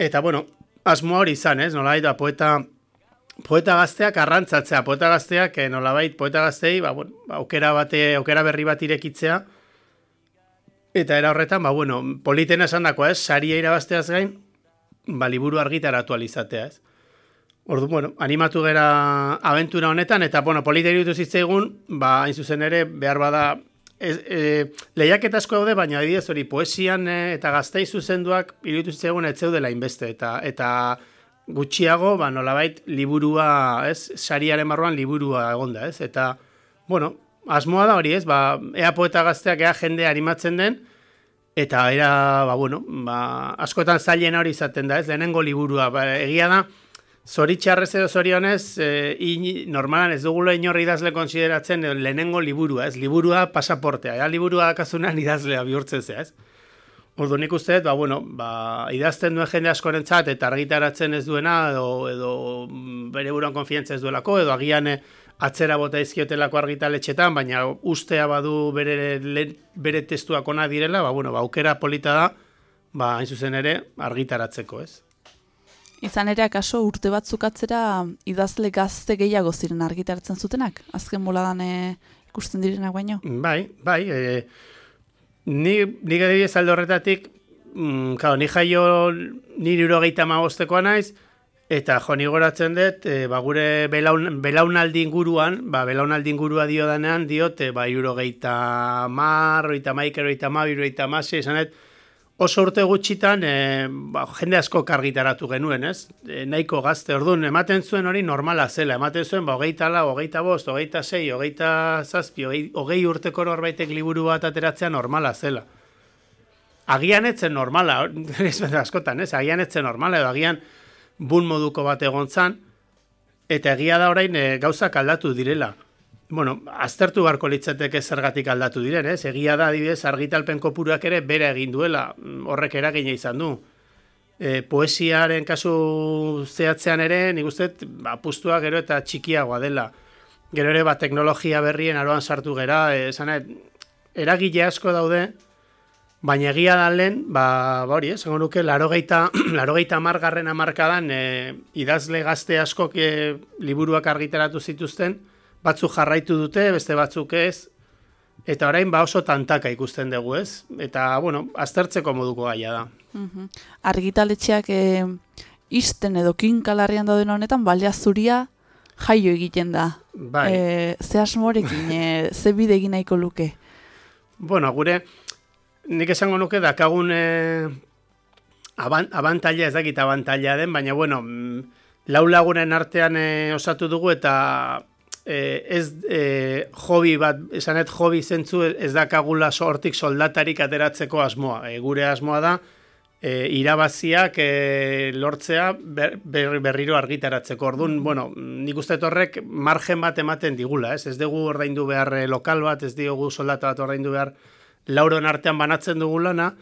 Eta, bueno, asmo hori izan, ez? Nolabait, ba, poeta, poeta gazteak arrantzatzea, poeta gazteak, nolabait, poeta gaztei, ba, bueno, ba, aukera, bate, aukera berri bat irekitzea, Eta era horretan, ba, bueno, politen esan dakoa, ez, saria irabazteaz gain, ba, liburu argitara atualizatea, ez. Ordu, bueno, animatu gera aventura honetan, eta, bueno, polita iruditu zitzaigun, ba, hain zuzen ere, behar bada, ez, e, lehiak eta asko daude, baina adibidez hori poesian e, eta gaztei zuzenduak iruditu zitzaigun ez zeudela inbeste, eta, eta gutxiago, ba, nolabait, liburua, ez, sariaren barruan liburua egonda, ez, eta, bueno, asmoa da hori ez, ba, ea poeta gazteak ea jende animatzen den, eta era, ba, bueno, ba, askotan zailen hori izaten da ez, lehenengo liburua, ba, egia da, zoritxarrez edo zorionez, e, normalan ez dugula inorri idazle konsideratzen e, lehenengo liburua, ez, liburua pasaportea, ea liburua dakazunan idazlea bihurtzen zea, ez. Ordu nik uste, ba, bueno, ba, idazten duen jende askorentzat eta argitaratzen ez duena, edo, edo mm, bere buruan konfientza ez duelako, edo agian e, atzera bota izkiotelako argitaletxetan, baina ustea badu bere, bere testuak ona direla, ba, bueno, ba, aukera polita da, ba, hain zuzen ere, argitaratzeko, ez? Izan ere, akaso urte batzuk atzera idazle gazte gehiago ziren argitaratzen zutenak? Azken boladan e, ikusten direnak baino? Bai, bai, e, ni, ni gade horretatik, mm, kao, ni jaio nire urogeita magoztekoa naiz, Eta jo, ni goratzen dut, e, ba, gure belaun, belaunaldi inguruan, ba, belaunaldi ingurua dio danean, diote, ba, euro geita mar, oita maikero, oita ma, euro geita ma, oso urte gutxitan, e, ba, jende asko kargitaratu genuen, ez? E, nahiko gazte, orduan, ematen zuen hori normala zela, ematen zuen, ba, hogeita la, hogeita bost, hogeita sei, hogeita zazpi, hogei, hogei urteko norbaitek liburu bat ateratzea normala zela. Agian etzen normala, askotan, ez? Agian etzen normala, edo agian, bun moduko bat egon zan, eta egia da orain e, gauzak aldatu direla. Bueno, aztertu barko litzateke zergatik aldatu diren, ez? Egia da, adibidez, argitalpen kopuruak ere bere egin duela, mm, horrek eragina izan du. E, poesiaren kasu zehatzean ere, nik uste, apustua gero eta txikiagoa dela. Gero ere, ba, teknologia berrien aroan sartu gera, e, eragile asko daude, Baina egia da lehen, ba, ba hori, esango nuke, laro geita margarren amarkadan e, idazle gazte askok e, liburuak argitaratu zituzten, batzuk jarraitu dute, beste batzuk ez, eta orain ba oso tantaka ikusten dugu ez, eta, bueno, aztertzeko moduko gaia da. Mm Argitaletxeak e, izten edo kinkalarrian dauden honetan, balea zuria jaio egiten da. Bai. E, ze asmorekin, e, ze bide egin nahiko luke? Bueno, gure, nik esango nuke dakagun e, abantaila ez dakit abantaila den, baina bueno, mm, lau lagunen artean e, osatu dugu eta e, ez e, hobi bat, esanet hobi zentzu ez dakagula sortik soldatarik ateratzeko asmoa. E, gure asmoa da, e, irabaziak e, lortzea ber, berriro argitaratzeko. Orduan, bueno, nik uste horrek margen bat ematen digula, ez? Ez dugu ordaindu behar lokal bat, ez dugu soldata bat ordaindu behar lauron artean banatzen dugu lana,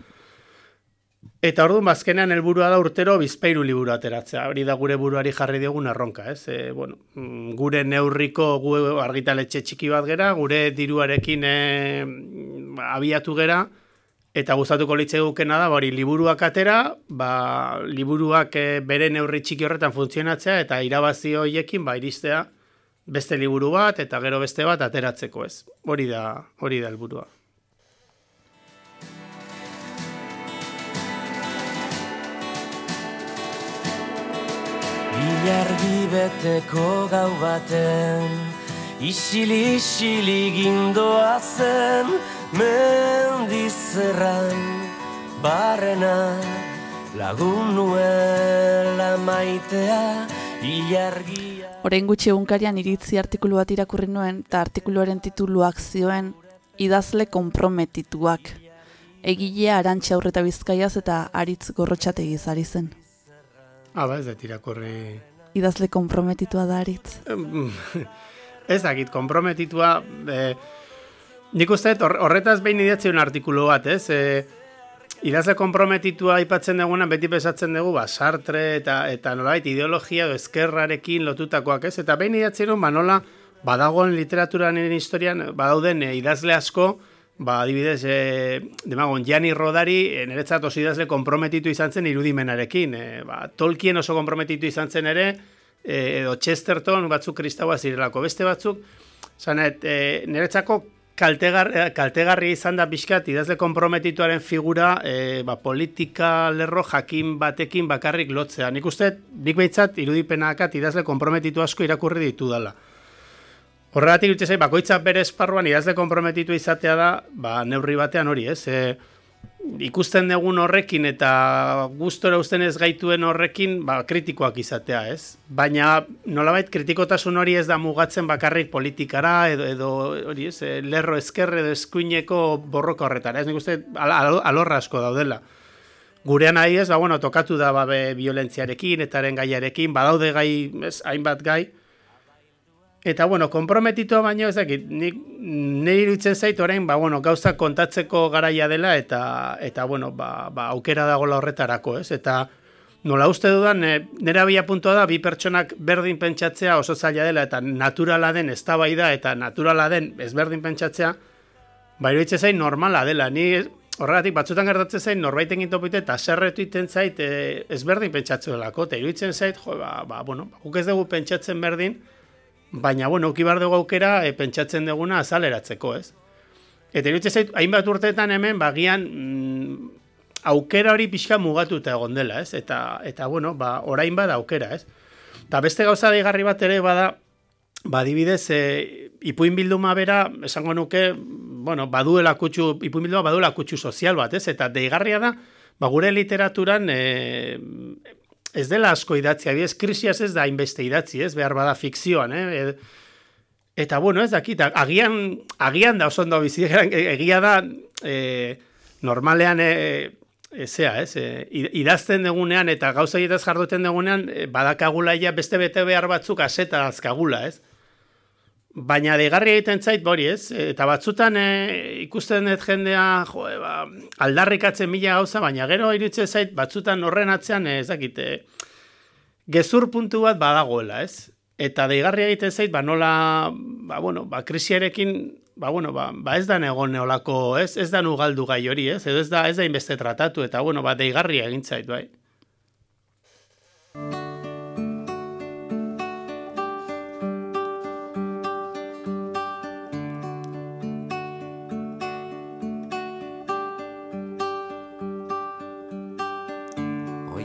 eta orduan bazkenean helburua da urtero bizpeiru liburu ateratzea, hori da gure buruari jarri digun erronka, ez? E, bueno, mm, gure neurriko gu argitaletxe txiki bat gera, gure diruarekin e, abiatu gera, Eta gustatuko litze dukena da, hori liburuak atera, ba, liburuak e, bere neurri txiki horretan funtzionatzea, eta irabazi horiekin ba, iristea beste liburu bat, eta gero beste bat ateratzeko ez. Hori da, hori da helburua. Ilargi beteko gau baten Isili-isili gindoa zen Mendizerran barrena Lagun nuela maitea Ilargia Horein gutxi egunkarian iritzi artikulu bat irakurri nuen eta artikuluaren tituluak zioen idazle komprometituak. Egilea arantxa aurreta bizkaiaz eta aritz gorrotxategi zari zen. Ah, ba, ez da tirakorri... Idazle komprometitua da ez dakit, komprometitua... E, nik uste horretaz behin idatzen artikulu bat, ez? E, idazle komprometitua aipatzen duguna beti pesatzen dugu, ba, sartre eta, eta nolabait ideologia edo eskerrarekin lotutakoak, ez? Eta behin idatzen ba, nola, badagoen literaturaren historian, badauden e, idazle asko, ba, adibidez, e, demagon, Jani Rodari, e, niretzat oso idazle komprometitu izan zen irudimenarekin. E, ba, Tolkien oso komprometitu izan zen ere, e, edo Chesterton batzuk kristaua zirelako. Beste batzuk, zanet, e, niretzako kaltegar, kaltegarri izan da pixkat idazle komprometituaren figura e, ba, politika lerro jakin batekin bakarrik lotzea. Nik uste, nik behitzat irudipenakat idazle komprometitu asko irakurri ditu dela. Horregatik dut zai, bakoitza bere esparruan idazle komprometitu izatea da, ba, neurri batean hori, ez? E, ikusten dugun horrekin eta gustora usten ez gaituen horrekin, ba, kritikoak izatea, ez? Baina nolabait kritikotasun hori ez da mugatzen bakarrik politikara edo, edo hori, ez? E, lerro ezkerre edo eskuineko borroka horretara, ez? Nik uste al, al, alorra asko daudela. Gurean nahi ez, ba, bueno, tokatu da babe violentziarekin, etaren gaiarekin, badaude gai, ez, hainbat gai, Eta, bueno, komprometitua baino, ez dakit, nik, nire iruditzen zait, orain, ba, bueno, gauza kontatzeko garaia dela, eta, eta bueno, ba, ba, aukera dagoela horretarako, ez? Eta, nola uste dudan, e, nire abia puntua da, bi pertsonak berdin pentsatzea oso zaila dela, eta naturala den ez da eta naturala den ez berdin pentsatzea, ba, iruditzen zait, normala dela. Ni, horregatik, batzutan gertatzen zait, norbaiten gintopite, eta serretu iten zait, e, ez berdin pentsatzea delako, eta iruditzen zait, jo, ba, ba, bueno, ba, guk ez dugu pentsatzen berdin, baina, bueno, uki bar dugu aukera e, pentsatzen duguna azaleratzeko, ez? Eta irutze zait, hainbat urteetan hemen, bagian, mm, aukera hori pixka mugatuta egon dela, ez? Eta, eta bueno, ba, orain bada aukera, ez? Eta beste gauza deigarri bat ere bada, badibidez, e, ipuin bilduma bera, esango nuke, bueno, baduela kutsu, ipuin bilduma baduela kutsu sozial bat, ez? Eta deigarria da, ba, gure literaturan, e, ez dela asko idatzi, abiez, krisiaz ez da hainbeste idatzi, ez, behar bada fikzioan, eh? Eta, bueno, ez dakit, agian, agian da oso ondo bizi, egia da, e, normalean, e, ezea, ez, e, idazten dugunean eta gauza egitaz jarduten dugunean, e, badakagula ja beste bete behar batzuk aseta azkagula, ez? Baina degarri egiten zait, bori ez, eta batzutan e, ikusten dut jendea, jo, e, ba, aldarrikatzen mila gauza, baina gero irutzen zait, batzutan horren atzean, ez dakit, e, gezur puntu bat badagoela, ez? Eta deigarri egiten zait, ba nola, ba bueno, ba krisiarekin, ba bueno, ba, ba ez da negon neolako, ez? Ez da nugaldu gai hori, ez? Edo ez da, ez da inbeste tratatu, eta bueno, ba deigarri egin zait, bai.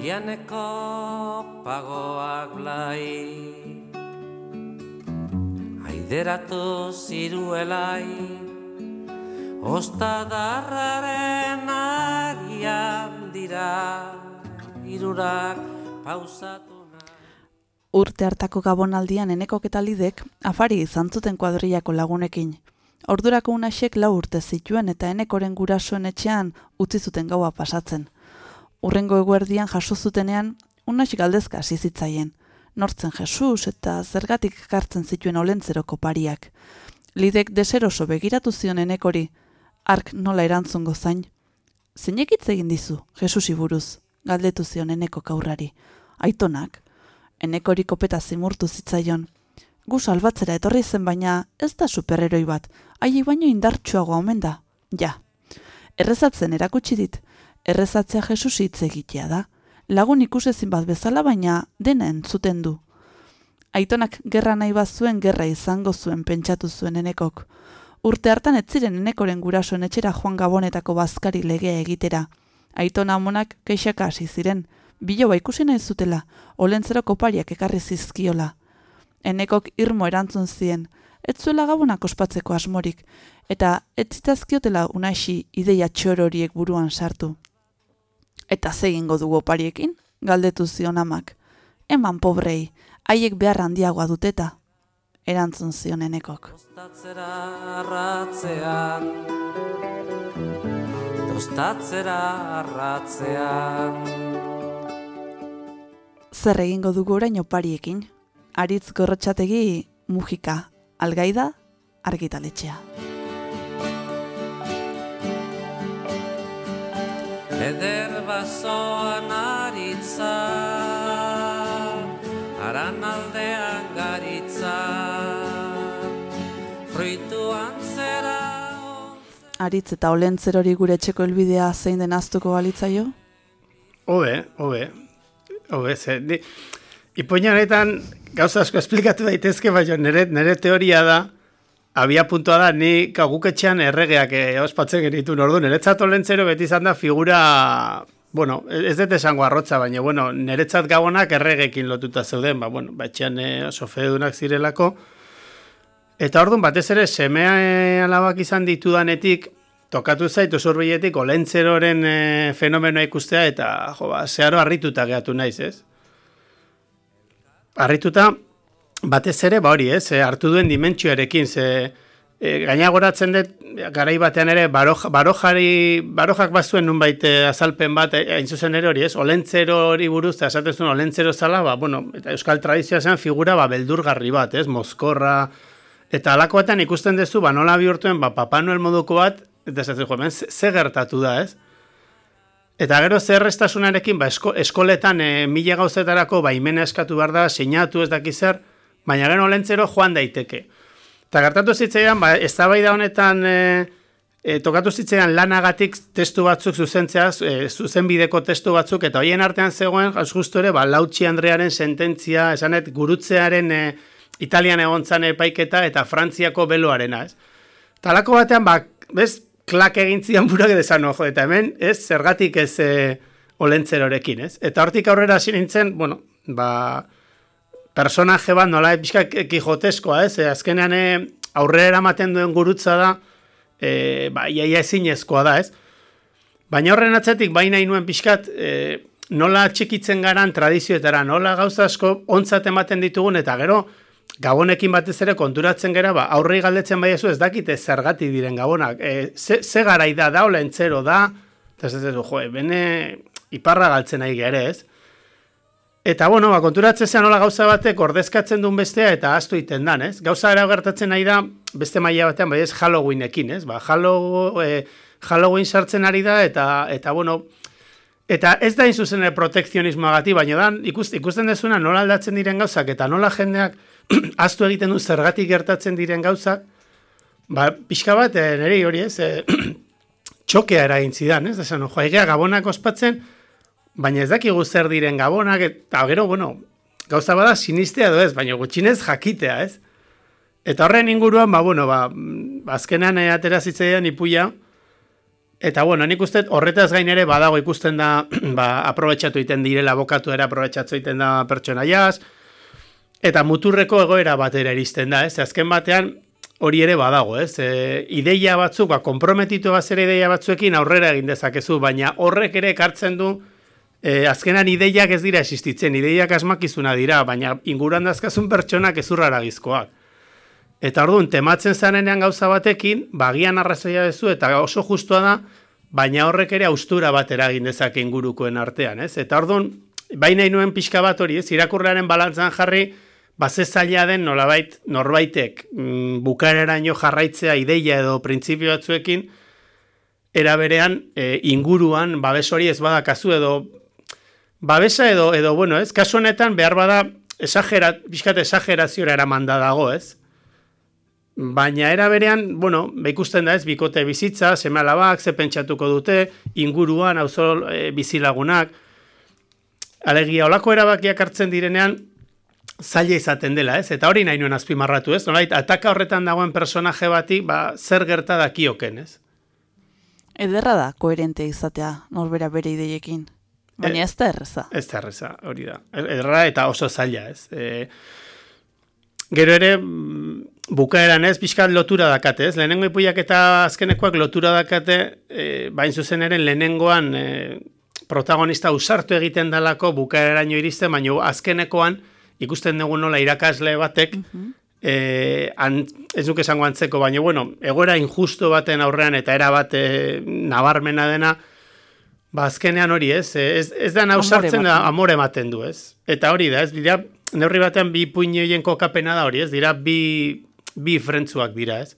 Oianeko pagoak blai Aideratu ziruelai Ostadarraren agian dira Irurak pausatu Urte hartako gabonaldian eneko ketalidek afari izan zuten kuadriako lagunekin. Ordurako unasek lau urte zituen eta enekoren gurasoen etxean utzi zuten gaua pasatzen. Urrengo eguerdian jaso zutenean, unas galdezka hasi zitzaien. Nortzen Jesus eta zergatik kartzen zituen olentzeroko pariak. Lidek deseroso begiratu zion enekori, ark nola erantzungo zain. Zeinek hitz egin dizu, Jesus buruz, galdetu zion eneko kaurrari. Aitonak, enekori kopeta zimurtu zitzaion. Gu salbatzera etorri zen baina ez da superheroi bat, haiei baino indartsuago omen da. Ja, Errezatzen erakutsi dit, errezatzea Jesus hitz egitea da. Lagun ikusezin bat bezala baina dena entzuten du. Aitonak gerra nahi bazuen gerra izango zuen pentsatu zuen enekok. Urte hartan ez ziren enekoren gurasoen etxera joan gabonetako bazkari legea egitera. Aitona amonak keixaka hasi ziren, biloba ikusi nahi zutela, olentzero kopariak ekarri zizkiola. Enekok irmo erantzun zien, ez zuela gabonak ospatzeko asmorik, eta ez zitazkiotela unaxi ideia txor horiek buruan sartu. Eta zegingo dugu opariekin, galdetu zion amak. Eman pobrei, haiek behar handiagoa duteta, erantzun zion enekok. Tostatzera arratzean Tostatzera arratzean Zer egingo dugu orain opariekin, aritz gorrotxategi mujika, algaida, argitaletxea. Eder basoan aritza Aran aldean garitza Fruituan zera Aritz eta olentzer hori gure etxeko helbidea zein den aztuko balitzaio? Hobe, hobe. Hobe, ze. Ni, ipoina honetan gauza asko esplikatu daitezke, baina nire, nire teoria da, abia puntua da, ni kaguketxean erregeak eh, ospatzen genitu ordu. Niretzat olentzero beti izan da figura, bueno, ez dut esango arrotza, baina, bueno, niretzat gabonak erregekin lotuta zeuden, ba, bueno, batxean eh, oso fedunak zirelako. Eta orduan batez ere semea eh, alabak izan ditudanetik, tokatu zaitu zurbiletik olentzeroren e, fenomenoa ikustea eta jo, ba, zeharo harrituta gehatu naiz, ez? Harrituta, batez ere, ba hori, ez, e, hartu duen dimentsioarekin, ze e, gaina goratzen dut, garai batean ere, baroj, barojari, barojak bazuen nunbait e, azalpen bat, e, hain zuzen ere hori, ez, olentzero hori buruz, eta esaten zuen olentzero zala, ba, bueno, eta euskal tradizioa zen figura, ba, beldurgarri bat, ez, mozkorra, eta alako ikusten duzu, ba, nola bihurtuen, ba, Papa Noel moduko bat, eta esaten hemen, ze gertatu da, ez? Eta gero zer errestasunarekin, ba, esko, eskoletan e, mila gauzetarako baimena eskatu behar da, sinatu ez dakiz zer, baina gero olentzero joan daiteke. Eta gertatu zitzaidan, ba, ez da honetan e, e, tokatu zitzaidan lanagatik testu batzuk zuzentzea, e, zuzenbideko testu batzuk, eta hoien artean zegoen, justu ere, ba, Lautxi Andrearen sententzia, esanet, gurutzearen e, Italian egontzan epaiketa eta Frantziako beloarena, ez? Talako batean, ba, bez, klak egin zian burak edo ojo, eta hemen, ez, zergatik ez e, olentzerorekin, ez? Eta hortik aurrera hasi nintzen, bueno, ba, personaje bat nola epizka kijoteskoa, ez? E, azkenean e, aurrera eramaten duen gurutza da, e, ba, iaia ezinezkoa da, ez? Baina horren atzetik, baina inuen pixkat, e, nola txikitzen garan tradizioetara, nola gauza asko ontzat ematen ditugun, eta gero, gabonekin batez ere konturatzen gera, ba, aurrei galdetzen bai ez dakite zergati diren gabonak. E, ze, ze garai da, da, entzero da, eta ez ez jo, bene iparra galtzen nahi gere ez. Eta, bueno, ba, konturatzen zean nola gauza batek ordezkatzen duen bestea eta astu iten dan, ez? Gauza era gertatzen nahi da, beste maila batean, bai ez Halloweenekin, ez? Ba, Halloween, e, Halloween sartzen ari da, eta, eta bueno, Eta ez da inzuzen protekzionismoagatik, baina dan, ikusten, ikusten dezuna nola aldatzen diren gauzak, eta nola jendeak astu egiten du zergatik gertatzen diren gauzak, ba, pixka bat, e, nire hori ez, e, txokea zidan, ez, esan, joa, egea gabonak ospatzen, baina ez dakigu zer diren gabonak, eta gero, bueno, gauza bada sinistea edo ez, baina gutxinez jakitea, ez. Eta horren inguruan, ba, bueno, ba, azkenean e, atera zitzaidan ipuia, Eta bueno, nik uste horretaz gain ere badago ikusten da ba, aprobetxatu iten direla bokatu ere aprobetxatu iten da pertsona jaz, Eta muturreko egoera batera iristen da, ez? Azken batean hori ere badago, ez? E, ideia batzuk, ba, komprometitu bazera ideia batzuekin aurrera egin dezakezu, baina horrek ere ekartzen du, e, azkenan ideiak ez dira existitzen, ideiak asmakizuna dira, baina inguran dazkazun pertsonak ezurrara gizkoak. Eta orduan, tematzen zanenean gauza batekin, bagian arrazoia dezu, eta oso justua da, baina horrek ere austura batera egin dezake ingurukoen artean, ez? Eta orduan, baina inuen pixka bat hori, ez? Irakurraren balantzan jarri, baze zaila den nolabait norbaitek mm, bukareraino jarraitzea ideia edo printzipio batzuekin era berean e, inguruan babes hori ez badakazu edo babesa edo edo bueno, ez? Kasu honetan behar bada esagerat, bizkat esageraziora eraman da dago, ez? Baina era berean, bueno, ikusten da ez, bikote bizitza, seme alabak, ze pentsatuko dute, inguruan, auzo e, bizilagunak. Alegia, olako erabakiak hartzen direnean, zaila izaten dela, ez? Eta hori nahi nuen azpimarratu, ez? Nolait, ataka horretan dagoen personaje bati, ba, zer gerta dakioken, ez? Ederra da, koherente izatea, norbera bere ideiekin. Baina ez da erreza. Ez da erreza, hori da. Ederra eta oso zaila, ez? E, gero ere, mm, bukaeran ez, pixkat lotura dakate, ez? Lehenengo ipuiak eta azkenekoak lotura dakate, e, bain zuzen ere, lehenengoan e, protagonista usartu egiten dalako bukaeraino iriste, baina azkenekoan, ikusten dugu nola irakasle batek, mm ez nuke esango antzeko, baina bueno, egoera injusto baten aurrean eta era bat e, nabarmena dena, ba azkenean hori ez, ez, ez da nausartzen da amore ematen du ez. Eta hori da ez, dira, neurri batean bi puinoien kokapena da hori ez, dira bi, bi frentzuak dira ez.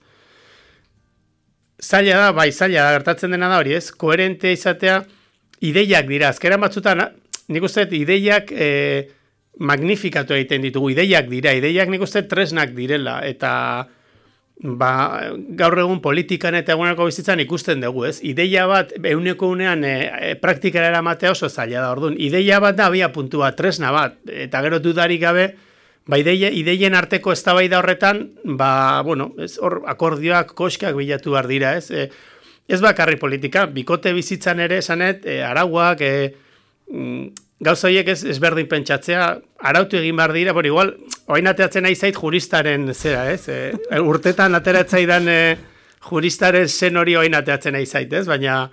Zaila da, bai, zaila da, gertatzen dena da hori ez, koherente izatea, ideiak dira, azkeran batzutan, nik uste, ideiak, e, magnifikatu egiten ditugu, ideiak dira, ideiak nik uste tresnak direla, eta ba, gaur egun politikan eta eguneko bizitzan ikusten dugu, ez? Ideia bat, euneko unean e, e, praktikara eramatea oso zaila da, orduan. Ideia bat da, abia puntua, tresna bat, eta gero dudarik gabe, ba, ideia, ideien arteko eztabaida horretan, ba, bueno, ez, hor, akordioak, koskak bilatu behar dira, ez? E, ez bakarri politika, bikote bizitzan ere, esanet, e, arauak, e, mm, gauza horiek ez ezberdin pentsatzea, arautu egin behar dira, bori, igual, oain ateatzen nahi zait juristaren zera, ez? E, urtetan ateratzaidan e, juristaren zen hori oain ateatzen nahi zait, ez? Baina,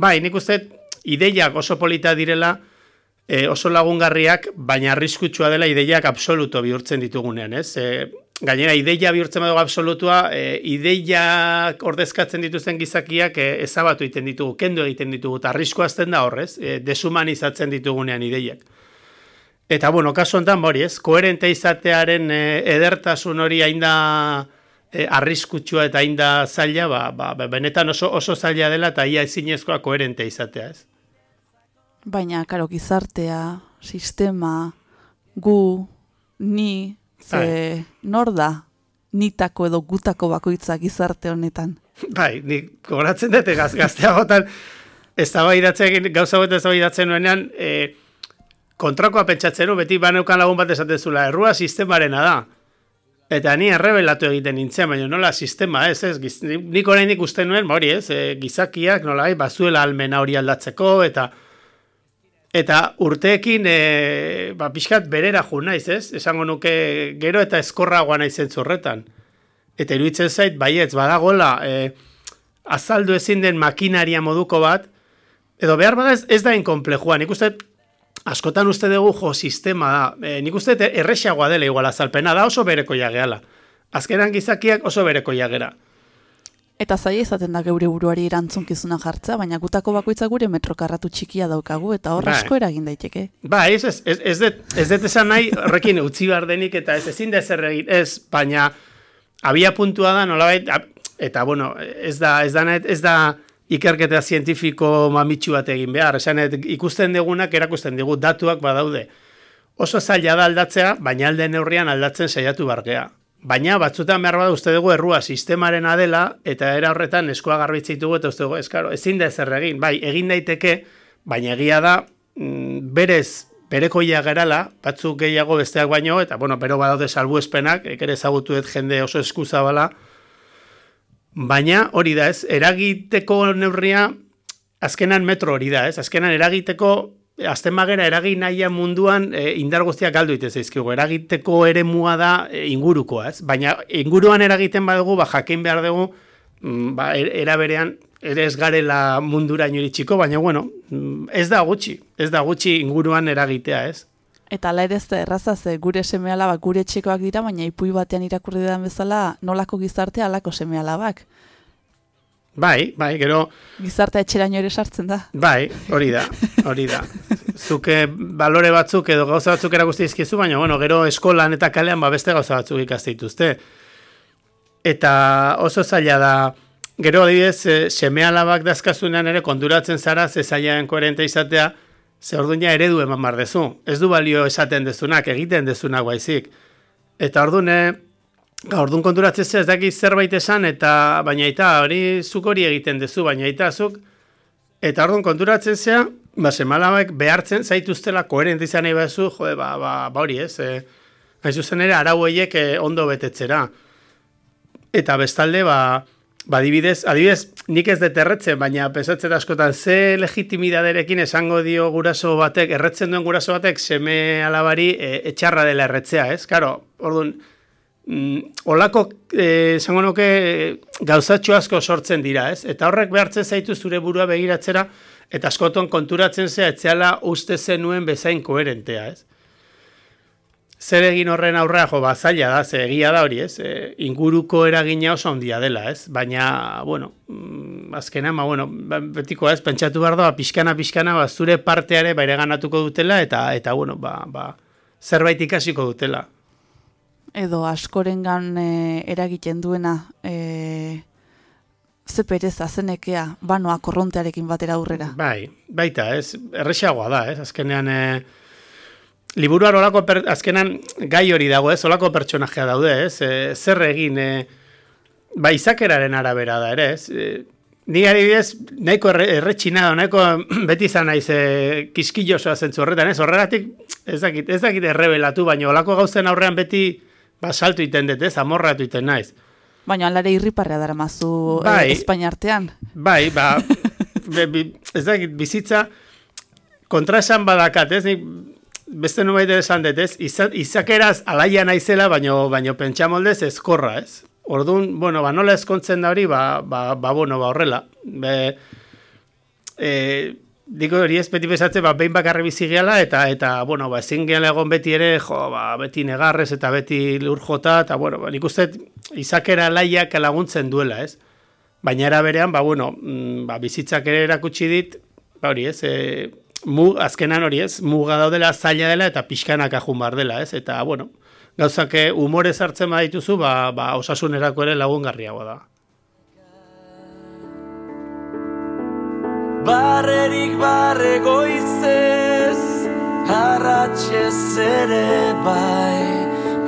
bai, nik uste, ideiak oso polita direla, e, oso lagungarriak, baina arriskutsua dela ideiak absoluto bihurtzen ditugunean, ez? E, gainera, ideia bihurtzen badugu absolutua, e, ideia ordezkatzen dituzten gizakiak e, ezabatu egiten ditugu, kendu egiten ditugu, eta arrisko azten da horrez, e, deshumanizatzen ditugunean ideiak. Eta, bueno, kasu honetan, bori ez, koherente izatearen e, edertasun hori hain da e, arriskutsua eta hain da zaila, ba, ba, ba, benetan oso, oso zaila dela eta ia ezinezkoa koherente izatea, ez? Baina, karo, gizartea, sistema, gu, ni, Ze bai. nor da nitako edo gutako bakoitza gizarte honetan? Bai, ni goratzen dut gaz, gazteagotan ez da bai gauza bat ez da nuenean, e, kontrakoa pentsatzen nu, beti baneukan lagun bat esaten zula, errua sistemarena da. Eta ni errebelatu egiten nintzen, baina nola sistema, ez, ez, giz, nik orain ikusten nuen, ba hori ez, e, gizakiak, nola, e, bazuela almena hori aldatzeko, eta Eta urteekin, e, ba, pixkat berera jo naiz, ez? Esango nuke gero eta eskorragoa naizen zurretan. Eta iruditzen zait, baietz, badagola, e, azaldu ezin den makinaria moduko bat, edo behar bada ez, ez da inkomplejua. Nik uste, askotan uste dugu jo sistema da. E, nik uste errexagoa dela igual azalpena da oso bereko jageala. Azkenan gizakiak oso bereko jagera. Eta zaila izaten da geure buruari erantzunkizuna jartza, baina gutako bakoitza gure metrokarratu txikia daukagu eta hor bai. asko eragin daiteke. Ba, ez, ez, ez, ez, ez det esan nahi horrekin utzi behar denik eta ez ezin da zer egin, ez, baina abia puntua da nolabait, eta bueno, ez da, ez da, ez da ikerketa zientifiko mamitsu bat egin behar, esan ikusten degunak erakusten digu, datuak badaude. Oso zaila da aldatzea, baina alde neurrian aldatzen saiatu bargea. Baina batzutan behar bada uste dugu errua sistemaren adela, eta era horretan eskua garbitzitugu eta uste dugu, eskaro, ezin da ezer egin. Bai, egin daiteke, baina egia da, mm, berez, berekoia gerala, batzuk gehiago besteak baino, eta bueno, pero badaude salbu espenak, ekere ezagutu jende oso eskuza bala, baina hori da ez, eragiteko neurria, azkenan metro hori da ez, azkenan eragiteko azten magera eragin naia munduan e, indar guztiak galdu ite zaizkigu. Eragiteko ere mua da e, ingurukoa, ez? Baina inguruan eragiten badugu, ba, jakin behar dugu, mm, ba, er, eraberean, ere ez garela mundura inoritxiko, baina bueno, mm, ez da gutxi, ez da gutxi inguruan eragitea, ez? Eta ala ere da erraza ze gure seme alabak gure txikoak dira, baina ipui batean irakurri den bezala nolako gizartea alako seme alabak. Bai, bai, gero... Gizartea etxeraino ere sartzen da. Bai, hori da, hori da. Zuke balore batzuk edo gauza batzuk erakusti izkizu, baina, bueno, gero eskolan eta kalean ba beste gauza batzuk ikaste dituzte. Eta oso zaila da, gero adibidez, e, seme alabak dazkazunean ere konduratzen zara, ze zailaen koherente izatea, ze orduan eredu eman bar dezu. Ez du balio esaten dezunak, egiten dezunak baizik. Eta orduan, Gaur dun konturatzea ez daki zerbait esan, eta baina eta hori zuk hori egiten duzu, baina eta zuk, eta orduan konturatzen zea, ba, semalabek behartzen zaituztela koherent izan nahi bezu, jode, ba, ba, ba hori ez, e, hain zuzen ere, arau horiek e, ondo betetzera. Eta bestalde, ba, ba, adibidez, adibidez, nik ez deterretzen, baina pesatzen askotan, ze legitimidaderekin esango dio guraso batek, erretzen duen guraso batek, seme alabari e, etxarra dela erretzea, ez? Karo, orduan, mm, olako eh, esango nuke gauzatxo asko sortzen dira, ez? Eta horrek behartzen zaitu zure burua begiratzera eta askoton konturatzen zea etzeala uste zenuen bezain koherentea, ez? Zer egin horren aurrea jo bazaila da, ze egia da hori, ez? E, inguruko eragina oso handia dela, ez? Baina, bueno, mm, azkena, ma, bueno, ba, betiko ez, pentsatu behar da, pixkana, pixkana, ba, zure parteare baire ganatuko dutela, eta, eta bueno, ba, ba, zerbait ikasiko dutela edo askorengan e, eragiten duena e, ze pereza zenekea banoa korrontearekin batera aurrera. Bai, baita, ez, errexagoa da, ez, azkenean e, liburuan olako, per, azkenean gai hori dago, ez, olako pertsonajea daude, ez, e, zer egin, e, ba, izakeraren arabera da, ere, ez, e, Ni adibidez, nahiko erretxina da, nahiko beti izan naiz e, kiskillosoa zentzu horretan, ez? Horregatik, ez dakit, ez dakit errebelatu, baina olako gauzen aurrean beti ba, saltu iten dut, ez, amorratu iten naiz. Baina alare irriparrea dara mazu eh, bai, Espainia artean. Bai, ba, ez da, bizitza kontra badakat, ez, nik beste nubait esan dut, ez, izakeraz alaia naizela, baino, baino pentsamoldez ezkorra, ez. Orduan, bueno, ba, nola ezkontzen da hori, ba, ba, ba, bueno, ba, horrela. Be, e, Diko hori ez beti bezatze, ba, behin bakarri bizi gehala, eta, eta, bueno, ba, ezin gehala egon beti ere, jo, ba, beti negarrez eta beti lur jota, eta, bueno, ba, nik uste izakera laiak laguntzen duela, ez? Baina era berean, ba, bueno, mm, ba, bizitzak ere erakutsi dit, ba, hori ez, e, mu, azkenan hori ez, muga daudela, zaila dela, eta pixkanak ajun bar dela, ez? Eta, bueno, gauzak umore zartzen badituzu, ba, ba, osasunerako ere lagungarriagoa da. Barrerik barre goizez Arratxez ere bai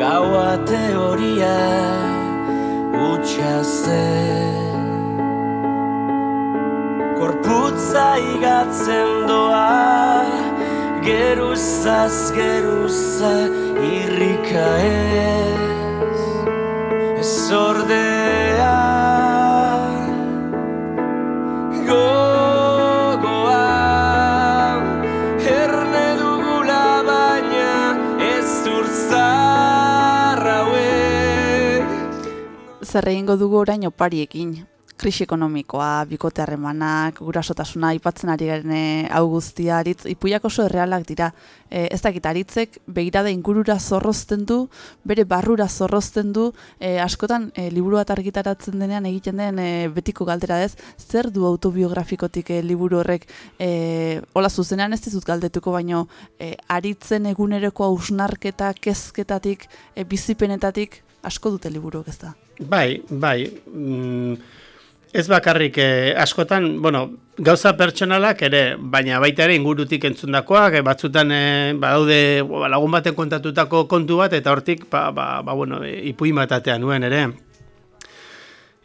Gaua teoria Utsa Korputza igatzen doa. Geruzaz geruza irrika ez. Ez ordea. Zer egingo dugu orain opariekin. Krisi ekonomikoa, bikote harremanak, gurasotasuna aipatzen ari garen eh, hau guztia aritz, ipuiak oso errealak dira. E, ez dakit aritzek begirada ingurura zorrozten du, bere barrura zorrozten du, e, askotan e, liburu bat argitaratzen denean egiten den e, betiko galdera ez, zer du autobiografikotik e, liburu horrek, e, hola zuzenean ez dizut galdetuko, baino e, aritzen eguneroko ausnarketa, kezketatik, e, bizipenetatik, asko dute liburuak ez da. Bai, bai. Mm, ez bakarrik eh, askotan, bueno, gauza pertsonalak ere, baina baita ere ingurutik entzundakoak, eh, batzutan eh, badaude ba, lagun baten kontatutako kontu bat, eta hortik, ba, ba, ba bueno, e, ipui matatean nuen ere.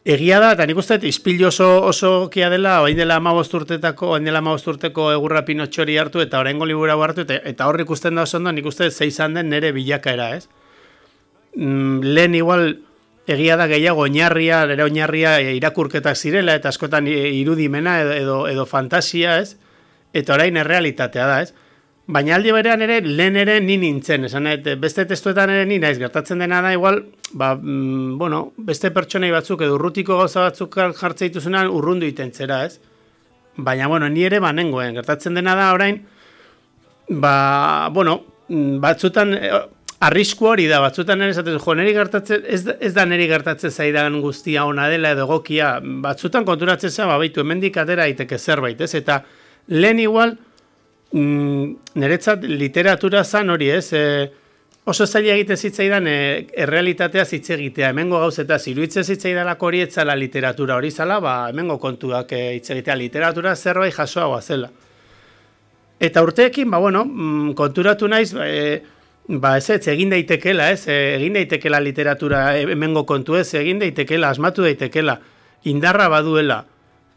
Egia da, eta nik uste, izpil oso, oso kia dela, oain dela amabosturtetako, oain dela amabosturteko egurra pinotxori hartu, eta horrengo libura hartu, eta, eta horrik ikusten da oso ondo, nik uste, zeizan den nere bilakaera, ez? mm, lehen igual egia da gehiago oinarria, ere oinarria e, irakurketak zirela eta askotan irudimena edo, edo, edo fantasia, ez? Eta orain errealitatea da, ez? Baina aldi berean ere, lehen ere ni nintzen, esan, et, beste testuetan ere ni naiz, gertatzen dena da igual, ba, mm, bueno, beste pertsonei batzuk edo urrutiko gauza batzuk jartze dituzunan urrundu itentzera, ez? Baina, bueno, ni ere banengoen, gertatzen dena da orain, ba, bueno, mm, batzutan, e, arrisku hori da, batzutan nire esaten, jo, niri gertatzen, ez, ez da niri gertatzen zaidan guztia ona dela edo gokia, batzutan konturatzen zen, babaitu, hemendik atera aiteke zerbait, ez? Eta lehen igual, mm, niretzat literatura zan hori, ez? E, oso zaila egite zitzaidan e, errealitatea zitze egitea, hemengo gauz eta ziruitze zitzaidalako hori etzala literatura hori zala, ba, hemengo kontuak e, hitz egitea literatura zerbait jasoa zela. Eta urteekin, ba, bueno, mm, konturatu naiz, e, ba ez ez, egin daitekela, ez, e, egin daitekela literatura hemengo kontu ez, egin daitekela, asmatu daitekela, indarra baduela,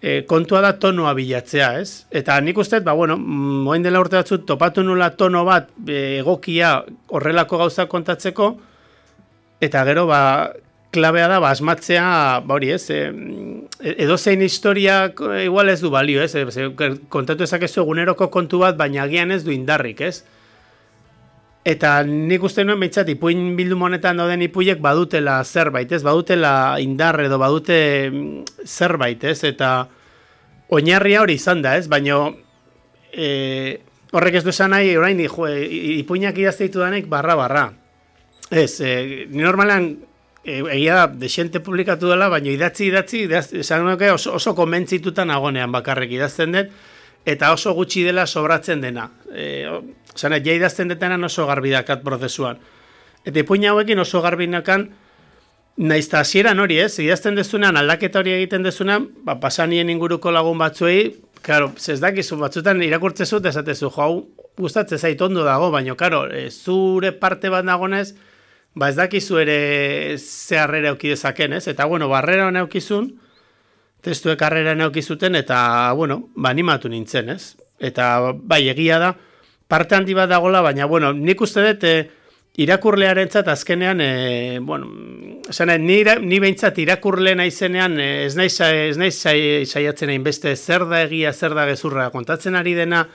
e, kontua da tonoa bilatzea, ez? Eta nik uste, ba, bueno, moen dela urte batzut, topatu nula tono bat e, egokia horrelako gauza kontatzeko, eta gero, ba, klabea da, ba, asmatzea, ba, hori, ez? E, edo zein historia igual ez du balio, ez? E, kontatu ezakezu eguneroko kontu bat, baina agian ez du indarrik, ez? Eta nik uste nuen behitzat, ipuin bildu monetan dauden ipuiek badutela zerbait, ez? Badutela indar edo badute mm, zerbait, ez? Eta oinarria hori izan da, ez? Baina e, horrek ez du esan nahi, orain, jo, ipuinak idazteitu danek barra-barra. Ez, e, normalan e, egia da, desente publikatu dela, baina idatzi, idatzi, esan oso, oso konbentzitutan agonean bakarrek idazten dut, eta oso gutxi dela sobratzen dena. E, Zena, ja idazten detenan oso garbi dakat prozesuan. Eta ipuina hauekin oso garbi nakan, naiz eta hasieran hori ez, idazten dezunan, aldaketa hori egiten dezunan, ba, pasanien inguruko lagun batzuei, karo, ez dakizu, batzutan irakurtzezu, esatezu, jo, hau gustatzen zait ondo dago, baina, karo, e, zure parte bat dagonez, ba ez dakizu ere zeharrera eukidezaken, ez? Eta, bueno, barrera hona eukizun, testuek harrera eukizuten, eta, bueno, ba, animatu nintzen, ez? Eta, bai, egia da, parte handi bat dagola, baina, bueno, nik uste dut, e, irakurlearen zat, azkenean, e, bueno, zene, ni, ni behintzat irakurle naizenean, e, ez naiz, ez naiz saiatzen egin beste zer da egia, zer da gezurra kontatzen ari dena,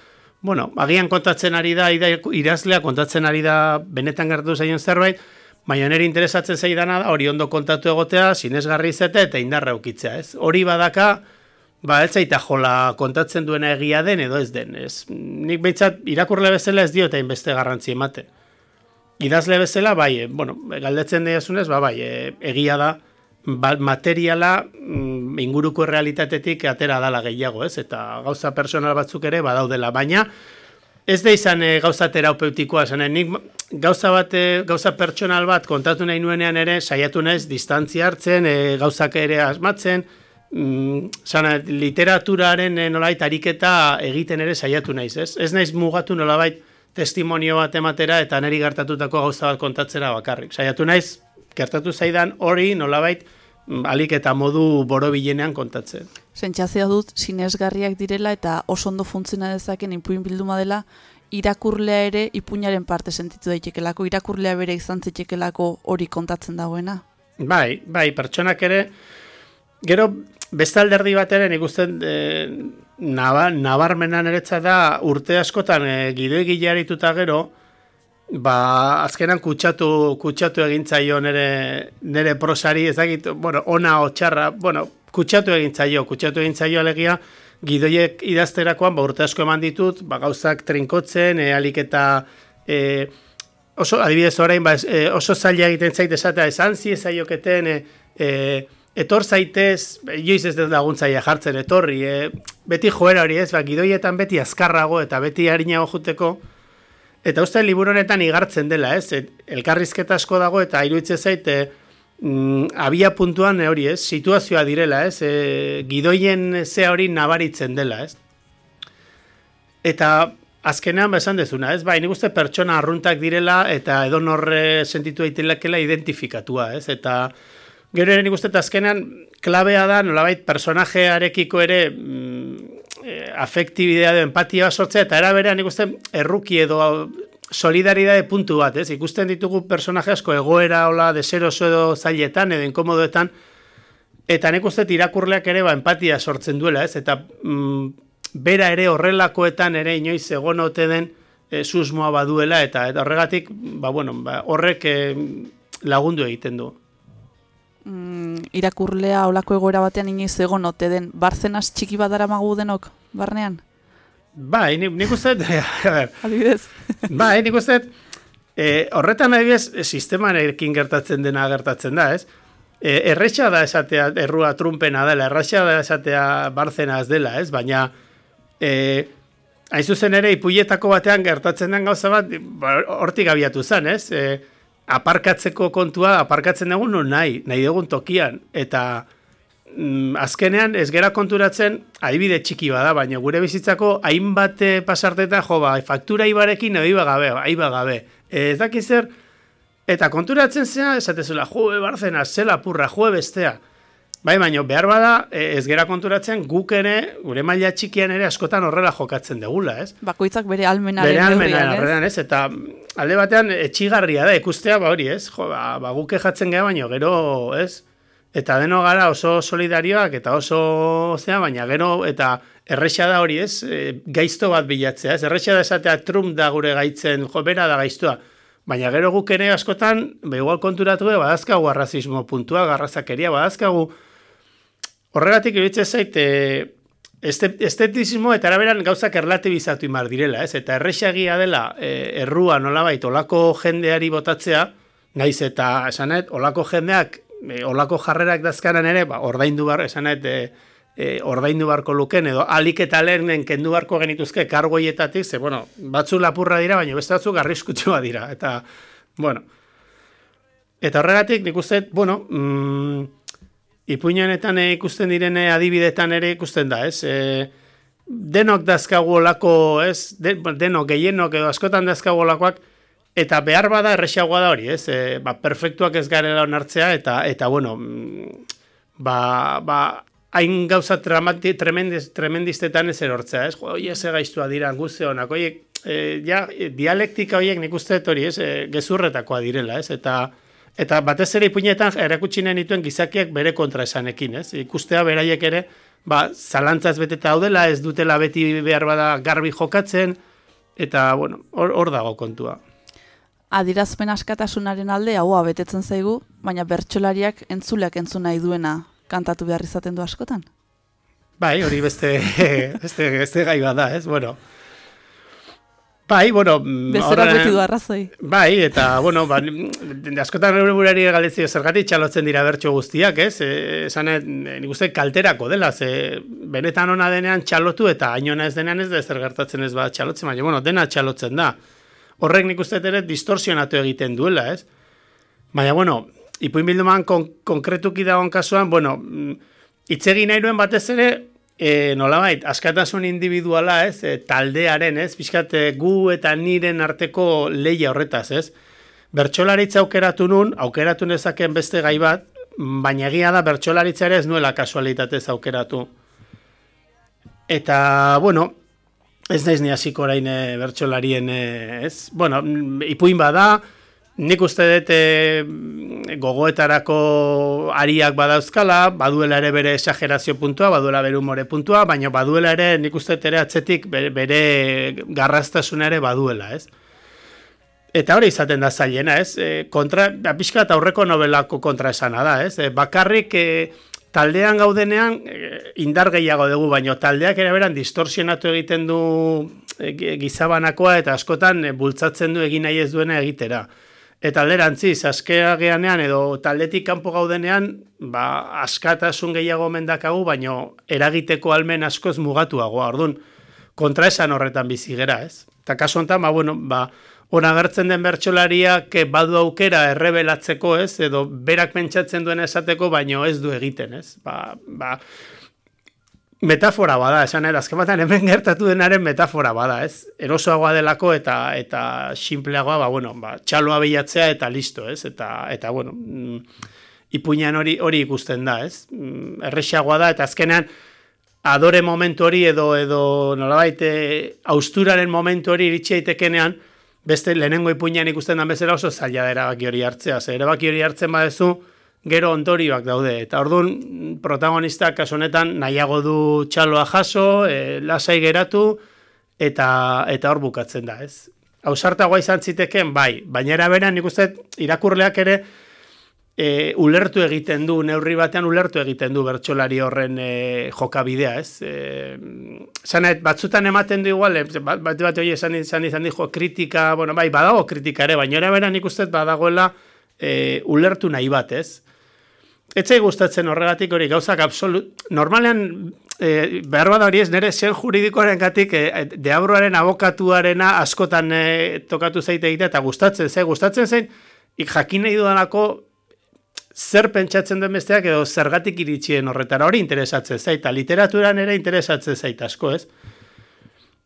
bueno, agian kontatzen ari da, irazlea kontatzen ari da, benetan gertu zaien zerbait, baina nire interesatzen zaidana da, hori ondo kontatu egotea, sinesgarri zete eta indarra ukitzea, ez? Hori badaka, Ba, ez zaita jola kontatzen duena egia den edo ez den. Ez, nik behitzat irakurle bezala ez diota beste garrantzi emate. Idazle bezala, bai, e, bueno, galdetzen diazunez, ba, bai, e, egia da, ba, materiala mm, inguruko realitatetik atera dala gehiago, ez? Eta gauza personal batzuk ere badaudela, baina ez da izan e, gauza terapeutikoa, zene, nik gauza bat, gauza pertsonal bat kontatu nahi nuenean ere, saiatu naiz, distantzia hartzen, e, gauzak ere asmatzen, mm, sana, literaturaren e, nolabait ariketa egiten ere saiatu naiz, ez? Ez naiz mugatu nolabait testimonio bat ematera eta neri gertatutako gauza bat kontatzera bakarrik. Saiatu naiz, gertatu zaidan hori nolabait mm, alik eta modu borobilenean kontatzen. Sentsazioa dut sinesgarriak direla eta oso ondo funtziona dezaken ipuin bilduma dela irakurlea ere ipuinaren parte sentitu daitekelako, irakurlea bere izan zitekelako hori kontatzen dagoena. Bai, bai, pertsonak ere, gero Beste alderdi bat ere, nik uste, e, nabarmenan eretza da urte askotan e, gidoi gero, ba, azkenan kutsatu, kutsatu egintzaio nere, nere prosari, ez dakit, bueno, ona o txarra, bueno, kutsatu egintzaio, kutsatu egintzaio alegia, gidoiek idazterakoan, ba, urte asko eman ditut, ba, gauzak trinkotzen, e, alik eta... E, oso, adibidez orain, ba, e, oso zaila egiten zait esatea, esan zi ezaioketen, e, e, etor zaitez, joiz ez dut laguntzaia jartzen etorri, e, beti joera hori ez, ba, gidoietan beti azkarrago eta beti harinago juteko, eta uste liburu honetan igartzen dela ez, et, elkarrizketa asko dago eta iruitze zaite, mm, abia puntuan hori ez, situazioa direla ez, e, gidoien ze hori nabaritzen dela ez. Eta azkenean esan dezuna, ez? Bai, nik uste pertsona arruntak direla eta edo norre sentitu eitilakela identifikatua, ez? Eta Gero ere nik uste azkenean klabea da nolabait personajearekiko ere mm, eh, afektibidea de empatia sortzea eta era berean nik uste erruki edo solidaridade puntu bat, ez? Ikusten ditugu personaje asko egoera hola deseroso edo zailetan edo inkomodoetan eta nik uste irakurleak ere ba empatia sortzen duela, ez? Eta mm, bera ere horrelakoetan ere inoiz egon ote den e, susmoa baduela eta eta horregatik ba, bueno, ba, horrek eh, lagundu egiten du mm, irakurlea olako egoera batean inoiz egon ote den barzenaz txiki badara magu denok barnean? Bai, nik, nik uste. Adibidez. Bai, nik uste, e, horretan adibidez, sisteman erkin gertatzen dena gertatzen da, ez? E, erretxa da esatea, errua trumpena dela, erretxa da esatea barzenaz dela, ez? Baina, e, hain zuzen ere, ipuietako batean gertatzen den gauza bat, ba, hortik abiatu zen, ez? E, aparkatzeko kontua aparkatzen dugu no nahi, nahi dugun tokian eta mm, azkenean ez gera konturatzen adibide txiki bada, baina gure bizitzako hainbat pasarteta jo ba, faktura ibarekin nahi ba gabe, gabe. ez dakiz zer, eta konturatzen zea, esatezula, jo, barzena, zela purra, jo, bestea. Bai, baina behar bada, e, ez gera konturatzen, guk ere, gure maila txikian ere askotan horrela jokatzen degula, ez? Bakoitzak bere almenaren Bere almenaren, ez? Eta alde batean, etxigarria da, ikustea, ba hori, ez? Jo, ba, ba guke jatzen gara, baina gero, ez? Eta deno gara oso solidarioak, eta oso, zea, baina gero, eta erresa da hori, ez? E, gaizto bat bilatzea, ez? Erresa da esatea Trump da gure gaitzen, jo, bera da gaiztua. Baina gero guk ere askotan, be igual konturatu, badazkagu arrazismo puntua, garrazakeria, badazkagu, Horregatik iruditzen zait, e, estetizismo eta araberan gauzak erlatibizatu imar direla, ez? Eta errexagia dela, e, errua nolabait, olako jendeari botatzea, naiz eta esanet, olako jendeak, e, olako jarrerak dazkaran ere, ba, ordaindu bar, esanet, e, e, ordaindu barko luken, edo alik eta lehenen kendu barko genituzke kargoietatik, ze, bueno, batzu lapurra dira, baina beste batzu garriskutsua dira, eta, bueno, eta horregatik nik uste, bueno, mm, ipuinanetan ikusten direne adibidetan ere ikusten da, ez? E, denok dazkagu olako, ez? De, denok, gehienok edo askotan dazkagu olakoak, eta behar bada errexagoa da hori, ez? E, ba, perfektuak ez garela onartzea, eta, eta bueno, mm, ba, ba, hain gauza tremendiz, tremendistetan ez erortzea, ez? Jo, oi, ez gaiztua dira, guzti honak, oie, e, ja, dialektika horiek nik uste hori, ez? E, gezurretakoa direla, ez? Eta, Eta batez ere ipuinetan erakutsi nahi dituen gizakiak bere kontra esanekin, ez? Ikustea beraiek ere, ba, zalantzaz beteta daudela, ez dutela beti behar bada garbi jokatzen, eta, bueno, hor, dago kontua. Adirazpen askatasunaren alde hau betetzen zaigu, baina bertsolariak entzuleak entzun nahi duena kantatu behar izaten du askotan? Bai, hori beste, beste, beste gai bada, ez? Bueno, Bai, bueno... Mm, Bezerak beti du arrazoi. Bai, eta, bueno, ba, askotan eure burari galezio zergatik txalotzen dira bertso guztiak, ez? E, esan, nik uste kalterako dela, ze benetan ona denean txalotu eta hainona ez denean ez da zer gertatzen ez ba txalotzen, baina, bueno, dena txalotzen da. Horrek nik uste ere distorsionatu egiten duela, ez? Baina, bueno, ipuin bilduman kon, konkretuki dagoen kasuan, bueno, mm, itzegin nahi batez ere, e, nolabait, askatasun individuala, ez, e, taldearen, ez, pixkat, e, gu eta niren arteko leia horretaz, ez. Bertxolaritza aukeratu nun, aukeratu nezaken beste gai bat, baina egia da bertxolaritza ere ez nuela kasualitatez aukeratu. Eta, bueno, ez naiz ni hasiko orain e, bertxolarien, e, ez, bueno, ipuin bada, Nik uste dut e, gogoetarako ariak badauzkala, baduela ere bere exagerazio puntua, baduela bere humore puntua, baina baduela ere nik uste dut ere atzetik bere, bere garraztasuna ere baduela, ez? Eta hori izaten da zailena, ez? E, kontra, ba, aurreko novelako kontra esana da, ez? E, bakarrik e, taldean gaudenean indar gehiago dugu, baina taldeak ere beran distorsionatu egiten du gizabanakoa eta askotan bultzatzen du egin nahi ez duena egitera. Eta alderantziz, askea geanean edo taldetik kanpo gaudenean, ba, askatasun gehiago mendakagu, baino eragiteko almen askoz mugatuagoa, orduan, kontra esan horretan bizi gera, ez? Eta kasu honetan, ba, bueno, ba, ona gertzen den bertsolariak badu aukera errebelatzeko, ez? Edo berak pentsatzen duen esateko, baino ez du egiten, ez? Ba, ba, metafora bada, esan ere, azken batean hemen gertatu denaren metafora bada, ez? Erosoagoa delako eta eta simpleagoa, ba, bueno, ba, txaloa bilatzea eta listo, ez? Eta, eta bueno, mm, ipuinan hori hori ikusten da, ez? Mm, errexagoa da, eta azkenean, adore momentu hori edo, edo nolabait, eh, austuraren momentu hori iritsi daitekenean, beste lehenengo ipuinan ikusten da bezala oso zaila da erabaki hori hartzea, ze erabaki hori hartzen badezu, gero ondorioak daude. Eta orduan protagonistak kasu honetan nahiago du txaloa jaso, e, lasai geratu eta eta hor bukatzen da, ez? Ausartagoa izan ziteken bai, baina era beran uste irakurleak ere e, ulertu egiten du neurri batean ulertu egiten du bertsolari horren e, jokabidea, ez? E, sanet, batzutan ematen du igual, bat bat, bat hori esan izan izan dijo kritika, bueno, bai, badago kritika ere, baina era beran ikusten badagoela e, ulertu nahi bat, ez? Etzai gustatzen horregatik hori gauzak absolut... Normalean, e, behar bada hori ez, nire zen juridikoaren gatik, e, deabroaren abokatuarena askotan e, tokatu zaite egitea, eta gustatzen zen, gustatzen zen, ik jakin nahi dudanako zer pentsatzen duen besteak edo zergatik iritsien horretara hori interesatzen zaita, literaturan ere interesatzen zaita asko, ez?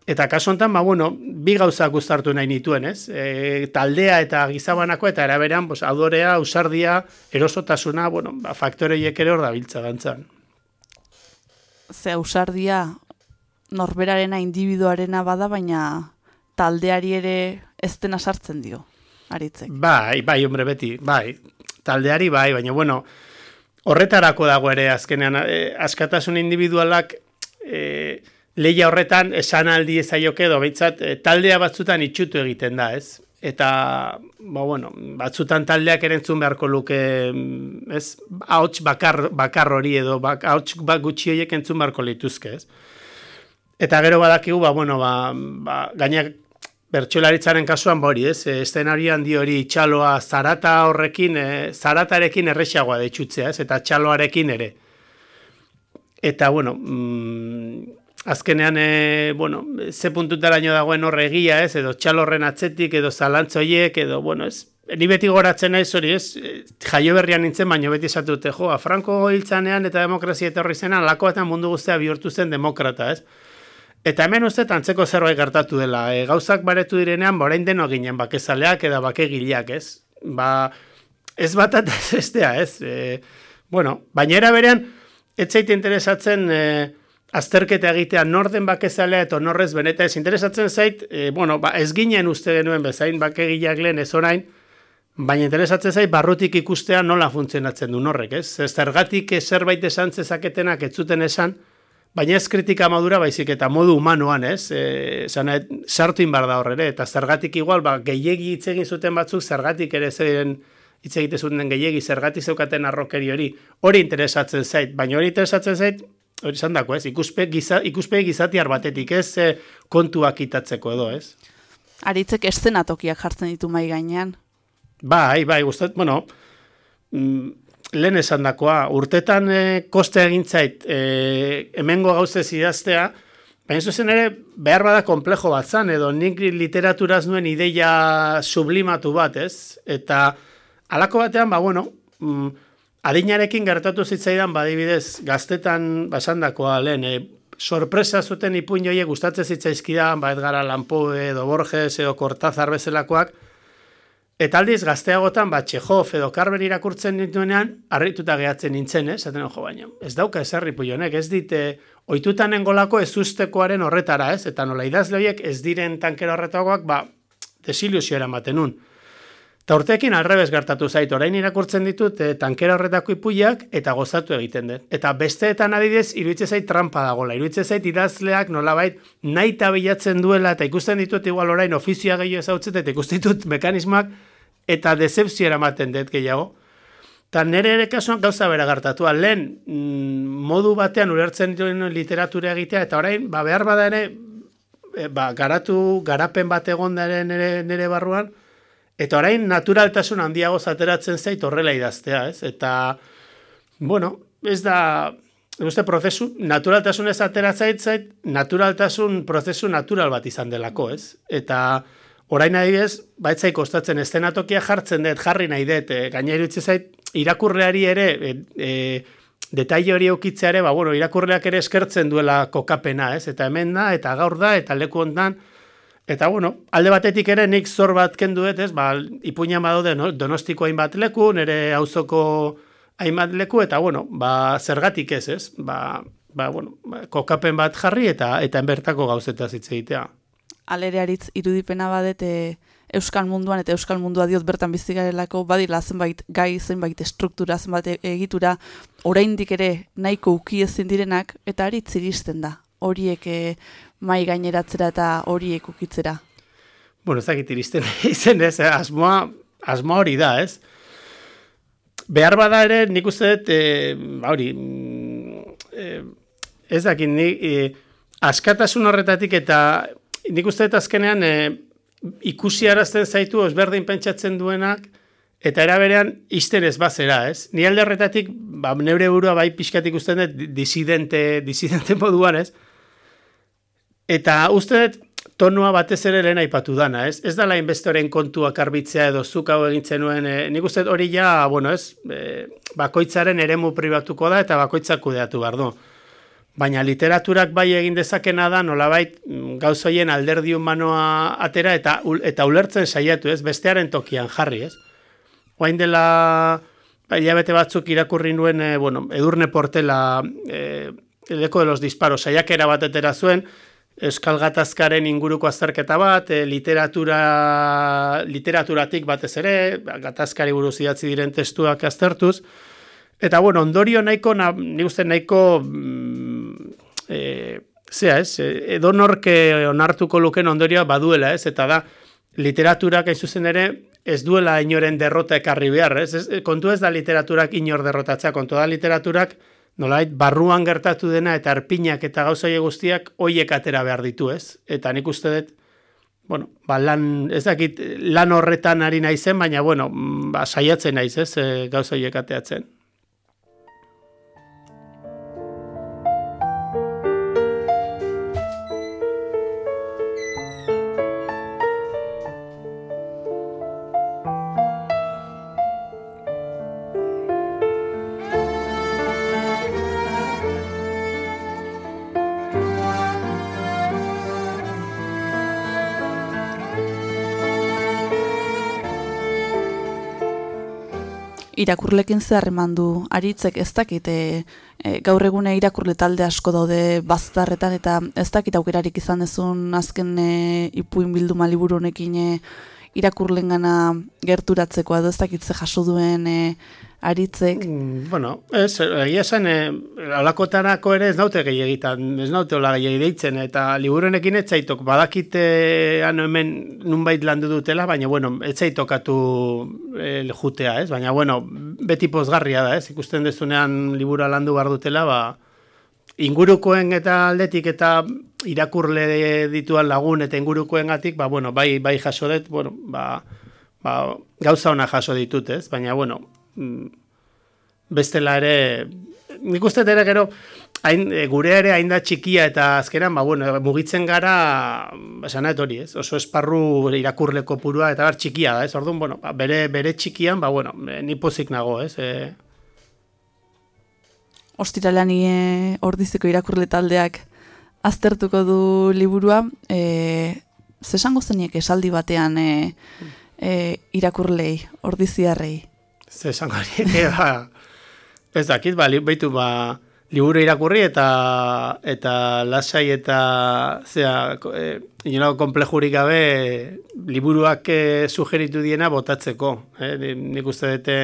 Eta kasu honetan, ba, bueno, bi gauzak guztartu nahi nituen, ez? E, taldea eta gizabanako eta eraberan, pues, adorea, usardia, erosotasuna, bueno, ba, faktoreiek ere hor da biltza gantzan. Ze usardia norberarena individuarena bada, baina taldeari ere ez dena sartzen dio, aritzek. Bai, bai, hombre, beti, bai. Taldeari bai, baina, bueno, horretarako dago ere azkenean, e, askatasun individualak, leia horretan esan aldi ezaioke edo behitzat e, taldea batzutan itxutu egiten da, ez? Eta, ba, bueno, batzutan taldeak erentzun beharko luke, mm, ez? Hauts bakar, bakar hori edo, bak, hauts bak gutxi horiek entzun beharko lituzke, ez? Eta gero badakigu, ba, bueno, ba, ba, gainak bertxolaritzaren kasuan bori, ez? E, Estenarian di hori txaloa zarata horrekin, e, zaratarekin errexagoa detxutzea, ez? Eta txaloarekin ere. Eta, bueno, mm, azkenean, e, bueno, ze puntutaraino dagoen horregia, ez, edo txalorren atzetik, edo zalantzoiek, edo, bueno, ez, ni beti goratzen naiz hori, ez, eh, jaio berrian nintzen, baino beti esatute, jo, Franco hiltzanean eta demokrazia eta horri zenan, lako batean mundu guztia bihurtu zen demokrata, ez. Eta hemen uste antzeko zerbait gertatu dela, e, gauzak baretu direnean, ba, orain deno ginen, bakezaleak eta bakegileak, ez. Ba, ez bat eta ez estea, ez. E, bueno, baina era berean, ez zaite interesatzen, e, azterketa egitea norden bakezalea eta norrez beneta ez interesatzen zait, e, bueno, ba, ez ginen uste genuen bezain bakegileak lehen ez orain, baina interesatzen zait barrutik ikustea nola funtzionatzen du norrek, ez? Zergatik zerbait esan zezaketenak ez zuten esan, baina ez kritika modura baizik eta modu humanoan, ez? E, zana, sartu inbar da horre, eta zergatik igual, ba, gehiegi hitz egin zuten batzuk, zergatik ere zen hitz egite zuten gehiegi, zergatik zeukaten arrokeri hori, hori interesatzen zait, baina hori interesatzen zait, hori izan dako, ez? Ikuspe, giza, ikuspe gizatiar batetik, ez? Kontuak itatzeko edo, ez? Aritzek eszenatokiak jartzen ditu mai gainean. Bai, bai, gustat, bueno, mm, lehen esan dakoa, urtetan e, koste egintzait e, hemengo gauze idaztea, baina zuzen ere behar bada komplejo bat zan, edo nik literaturaz nuen ideia sublimatu bat, ez? Eta alako batean, ba, bueno, mm, Adinarekin gertatu zitzaidan badibidez gaztetan basandakoa lehen, e, sorpresa zuten ipuin joie gustatzen zitzaizkidan, ba Edgar Allan Poe edo Borges edo Cortázar bezalakoak, eta aldiz gazteagotan ba Txehov edo Carver irakurtzen dituenean, harrituta gehatzen nintzen, ez? Zaten, jo, baina, ez dauka eserri honek, ez dite, oitutan engolako ez ustekoaren horretara, ez? Eta nola idazle ez diren tankera horretagoak, ba, desilusio eramaten nun. Ta urteekin alrebez gertatu zait, orain irakurtzen ditut e, tankera horretako ipuiak eta gozatu egiten dut. Eta besteetan adidez, iruitze zait trampa dagola. Iruitze zait idazleak nolabait nahi bilatzen duela eta ikusten ditut igual orain ofizioa gehiago ezautzet eta ikusten ditut mekanismak eta decepzio eramaten dut gehiago. Ta nere ere kasuan gauza bera gertatu. Lehen mm, modu batean ulertzen dituen literatura egitea eta orain ba, behar bada ere e, ba, garatu garapen bat egon nere, nere barruan, Eta orain naturaltasun handiago zateratzen zait horrela idaztea, ez? Eta, bueno, ez da, uste prozesu, naturaltasun ez ateratzait zait, naturaltasun prozesu natural bat izan delako, ez? Eta orain adibidez, baitzai kostatzen estenatokia jartzen dut, jarri nahi dut, e, gaina zait, irakurreari ere, e, e, detaile hori eukitzeare, ba, bueno, irakurreak ere eskertzen duela kokapena, ez? Eta hemen da, eta gaur da, eta leku ondan, Eta bueno, alde batetik ere nik zor bat kenduet, ez? Ba, ipuina badaude no? Donostiko hainbat leku, nere auzoko hainbat leku eta bueno, ba, zergatik ez, ez? Ba, ba, bueno, ba, kokapen bat jarri eta eta enbertako gauzeta hitz egitea. Alerearitz irudipena badete euskal munduan eta euskal mundua diot bertan bizi garelako badira zenbait gai zenbait struktura zenbait egitura oraindik ere nahiko uki ezin direnak eta aritz iristen da horiek eh, mai gaineratzera eta horiek ukitzera? Bueno, ez dakit iristen izen ez, eh? asmoa, asmoa hori da, ez? Behar bada ere, nik uste dut, e, hori, e, ez dakit, nik, e, askatasun horretatik eta nik uste dut azkenean e, ikusi arazten zaitu osberdin pentsatzen duenak, Eta era berean izten ez bazera, ez? Ni alde horretatik, ba, neure burua bai pixkatik ikusten dut disidente, disidente moduan, ez? Eta uste dut, tonua batez ere lehen aipatu dana, ez? Ez da lain bestoren kontuak arbitzea edo zuk hau egintzen nuen, e, nik uste hori ja, bueno, ez, e, bakoitzaren eremu pribatuko da eta bakoitzak kudeatu behar du. baina literaturak bai egin dezakena da nolabait mm, gauzoien alderdi humanoa atera eta eta ulertzen saiatu, ez? Bestearen tokian jarri, ez? Oain dela hilabete batzuk irakurri nuen, e, bueno, Edurne Portela e, el de los disparos saiakera bat etera zuen, Euskal Gatazkaren inguruko azterketa bat, e, literatura, literaturatik batez ere, gatazkari buruz idatzi diren testuak aztertuz, eta bueno, ondorio nahiko, na, ni uste nahiko, e, zea ez, edo norke onartuko luken ondorioa baduela ez, eta da, literaturak ez zuzen ere, ez duela inoren derrota ekarri behar, ez? ez kontu ez da literaturak inor derrotatzea, kontu da literaturak, nolait, barruan gertatu dena eta arpinak eta gauzaile guztiak hoiek atera behar ditu, ez? Eta nik uste dut, bueno, ba, lan, ez dakit, lan horretan ari naizen, baina, bueno, ba, saiatzen naiz, ez, e, gauzailek ateatzen. Irakurlekin zer du aritzek ez dakit e, gaur egune irakurle talde asko daude baztarretan eta ez dakit aukerarik izan dezun azken e, ipuin bilduma liburu honekin e, irakurlengana gerturatzeko edo ez dakit ze jaso duen e, aritzek. Mm, bueno, ez, egia zen, e, alakotarako ere ez naute gehiagitan, ez naute hola gehiagitzen, eta liburunekin ez zaitok, badakite ano hemen nunbait landu dutela, baina, bueno, ez zaitokatu e, jutea, ez? Baina, bueno, beti pozgarria da, ez? Ikusten dezunean libura landu bar dutela, ba, ingurukoen eta aldetik eta irakurle dituan lagun eta ingurukoen gatik, ba, bueno, bai, bai jaso dut, bueno, ba, ba, gauza ona jaso ditut, ez? Baina, bueno, bestela ere nik uste ere gero hain, e, gure ere hain da txikia eta azkenan ba, bueno, mugitzen gara esan hori ez? Oso esparru irakurleko purua eta bar txikia da ez? Orduan bueno, ba, bere, bere txikian ba, bueno, e, ni pozik nago ez? E... Ostiralean e, ordizeko irakurle taldeak aztertuko du liburua. E, zesango zeniek esaldi batean e, e, irakurlei ordiziarrei Ze esango ba, ez dakit, ba, baitu, ba, liburu irakurri eta eta lasai eta zea, e, inola komplejurik gabe liburuak e, sugeritu diena botatzeko. Eh? Nik uste dute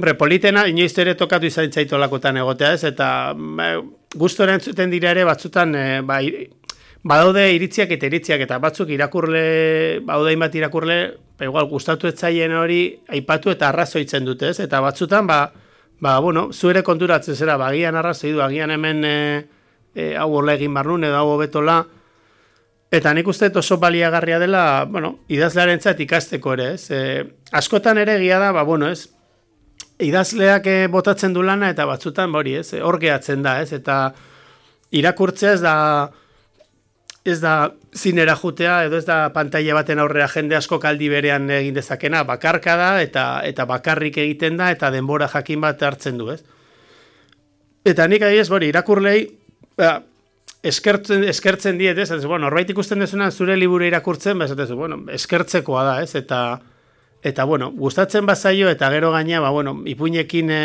repolitena, inoizte ere tokatu izan zaitu lakotan egotea ez, eta ba, guztoren zuten dira ere batzutan e, ba, badaude iritziak eta iritziak eta batzuk irakurle, badaude hainbat irakurle, ba, igual gustatu etzaien hori aipatu eta arrazoitzen dute, ez? Eta batzutan ba, ba bueno, zuere konturatzen zera, ba agian arrazoi du, agian hemen e, e, hau horla egin barnun edo hau betola. Eta nik uste oso baliagarria dela, bueno, idazlearen ikasteko ere, ez? E, askotan ere egia da, ba, bueno, ez? Idazleak botatzen du lana eta batzutan, ba, hori, ez? Hor gehatzen da, ez? Eta irakurtzea ez da, ez da zinera jutea edo ez da pantalla baten aurrera jende asko kaldi berean egin dezakena, bakarka da eta eta bakarrik egiten da eta denbora jakin bat hartzen du, ez? Eta nik ez, bori, irakurlei ba, eskertzen, eskertzen diet, ez? bueno, norbait ikusten dezuna zure liburu irakurtzen, ba, ez, bueno, eskertzekoa da, ez? Eta, eta bueno, gustatzen bazaio eta gero gaina, ba, bueno, ipuinekin e,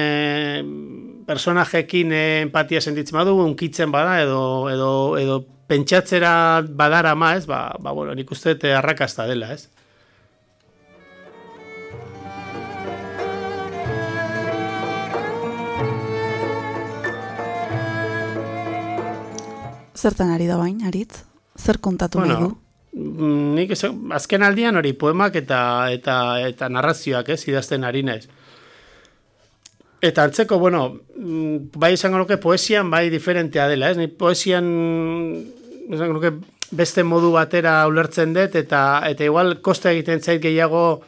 personajekin e, empatia sentitzen badu, unkitzen bada edo, edo, edo pentsatzera badara ma, ez, ba, ba bueno, nik uste te arrakasta dela, ez. Zertan ari da bain, aritz? Zer kontatu bueno, nahi du? Mm, nik ez, azken aldian hori poemak eta eta eta narrazioak, ez, idazten ari naiz. Eta antzeko, bueno, mm, bai izango nuke poesian bai diferentea dela, ez? Ni poesian esan nuke beste modu batera ulertzen dut, eta eta igual koste egiten zait gehiago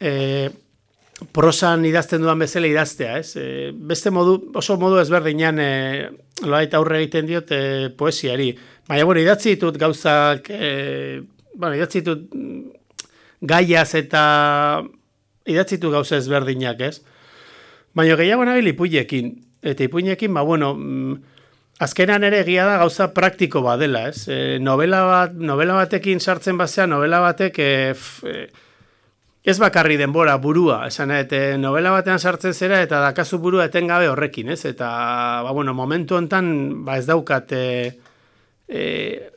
e, prosan idazten dudan bezala idaztea, ez? E, beste modu, oso modu ezberdinan e, loaita aurre egiten diot e, poesiari. Baina, bueno, idatzi ditut gauzak, e, bueno, idatzi ditut gaiaz eta idatzi ditut gauza ezberdinak, ez? Baina gehiago nabil ipuinekin. Eta ipuinekin, ba, bueno, mm, azkenan ere egia da gauza praktiko badela, ez? E, novela, bat, novela batekin sartzen bazea, novela batek e, f, e, ez bakarri denbora burua, esan eta novela batean sartzen zera eta dakazu burua etengabe horrekin, ez? Eta, ba, bueno, momentu hontan ba, ez daukat e, e,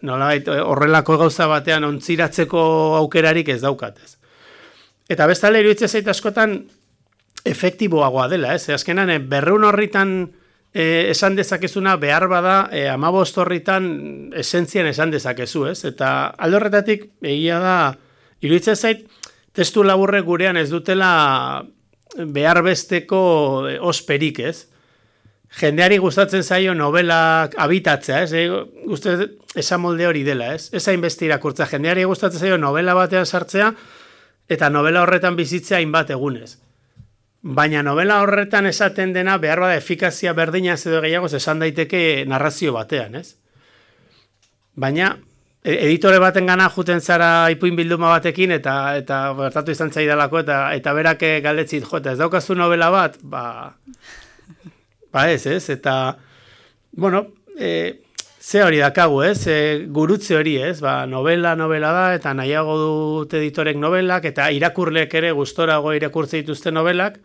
nolabait, horrelako gauza batean ontziratzeko aukerarik ez daukat, ez? Eta bestale iruditzen zait askotan efektiboagoa dela, ez? Azkenan, berreun horritan e, esan dezakezuna behar bada e, amabost horritan esentzian esan dezakezu, ez? Eta aldorretatik egia da, iruditzen zait, testu laburre gurean ez dutela behar besteko e, osperik, ez? Jendeari gustatzen zaio novelak abitatzea, ez? E, uste, esan molde hori dela, ez? Ez hain besti irakurtza, jendeari gustatzen zaio novela batean sartzea, eta novela horretan bizitzea hainbat egunez. Baina novela horretan esaten dena behar bada efikazia berdina edo gehiago esan daiteke narrazio batean, ez? Baina e, editore baten gana juten zara ipuin bilduma batekin eta eta bertatu izan zaidalako eta eta berak galdetzit jota ez daukazu novela bat, ba ba ez, ez? Eta bueno, e, ze hori dakagu, ez? E, gurutze hori, ez? Ba, novela, novela da, eta nahiago dut editorek novelak, eta irakurlek ere gustorago irakurtze dituzte novelak,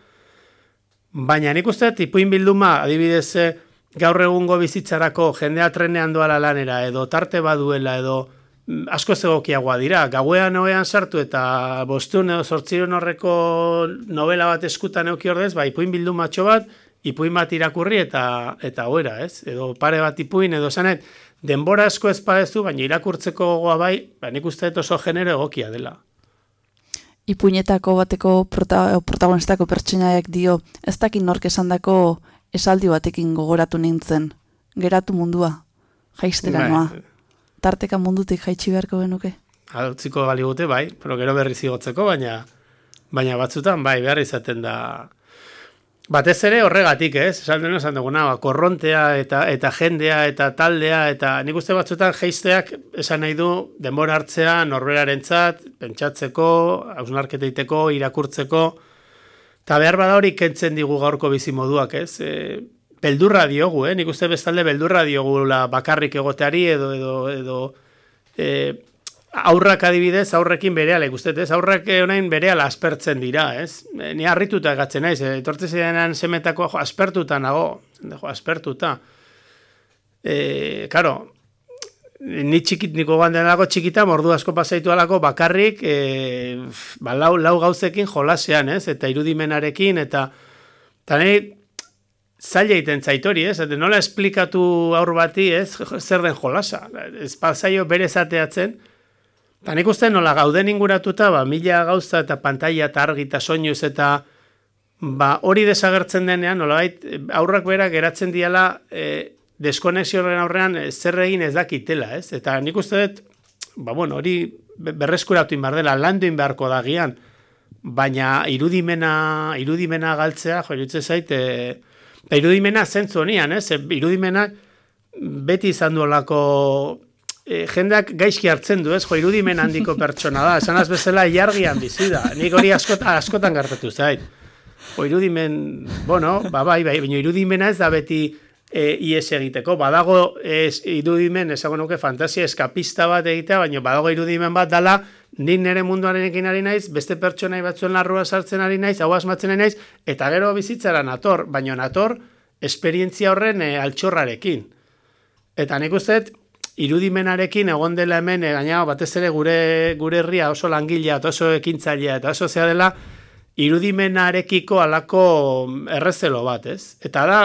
Baina nik uste, tipuin bilduma, adibidez, eh, gaur egungo bizitzarako jendea trenean doala lanera, edo tarte baduela, edo mm, asko zegokiagoa dira. Gauean noean sartu eta bostun edo sortziron horreko novela bat eskutan euki ordez, ba, ipuin bilduma bat, ipuin bat irakurri eta eta oera, ez? Edo pare bat ipuin, edo zanet, denbora asko ez padezu, baina irakurtzeko gogoa bai, ba, nik uste oso genero egokia dela ipuinetako bateko prota, protagonistako pertsonaiak dio, ez dakin nork esandako esaldi batekin gogoratu nintzen. Geratu mundua, jaistera bai. noa. Tarteka mundutik jaitsi beharko genuke? Altziko bali gute, bai, pero gero berri zigotzeko, baina baina batzutan, bai, behar izaten da Batez ere horregatik, ez? Esan dena esan duguna, ba, korrontea eta eta jendea eta taldea eta nik uste batzuetan jeisteak esan nahi du denbora hartzea norberarentzat, pentsatzeko, hausnarketeiteko, irakurtzeko eta behar bada hori kentzen digu gaurko bizi moduak, ez? E, beldurra diogu, eh? Nik uste bestalde beldurra diogu la bakarrik egoteari edo edo edo e, aurrak adibidez, aurrekin bereala ikustet, ez? Aurrak honain bereala aspertzen dira, ez? Ni harrituta gatzen naiz, eh? etortze zirenan semetako jo, aspertuta nago, jo, aspertuta. E, karo, ni txikit, niko gandenako txikita, mordu asko pasaitu alako bakarrik, e, ba, lau, lau gauzekin jolasean, ez? Eta irudimenarekin, eta eta nahi, zaila egiten zaitori, ez? Eta nola esplikatu aur bati, ez? Zer den jolasa. Ez pasaio bere zateatzen, Eta nik uste nola gauden inguratuta, ba, mila gauza eta pantalla eta argi eta soinuz eta ba, hori desagertzen denean, nola bait, aurrak berak geratzen diala e, deskonexioaren aurrean zer egin ez dakitela, ez? Eta nik uste dut, ba, bueno, hori berreskuratu inbar dela, landu inbeharko da gian, baina irudimena, irudimena galtzea, jo, iruditzen zait, e, irudimena zentzu honian, ez? Irudimena beti izan duolako e, jendeak gaizki hartzen du, ez? Jo, irudimen handiko pertsona da. Esan az bezala jargian bizi da. Nik hori askot, askotan gartatu zait. Jo, irudimen, bueno, ba, bai, bai, baina irudimena ez da beti e, ies egiteko. Badago ez, irudimen, ezago nuke, fantasia eskapista bat egitea, baina badago irudimen bat dala, nik nire munduaren ekin ari naiz, beste pertsonai batzuen larrua sartzen ari naiz, hau asmatzen ari naiz, eta gero bizitzara nator, baina nator, esperientzia horren e, altxorrarekin. Eta nik uste, irudimenarekin egon dela hemen, e, gaina batez ere gure gure herria oso langilea eta oso ekintzailea eta oso zea dela irudimenarekiko alako errezelo bat, ez? Eta da,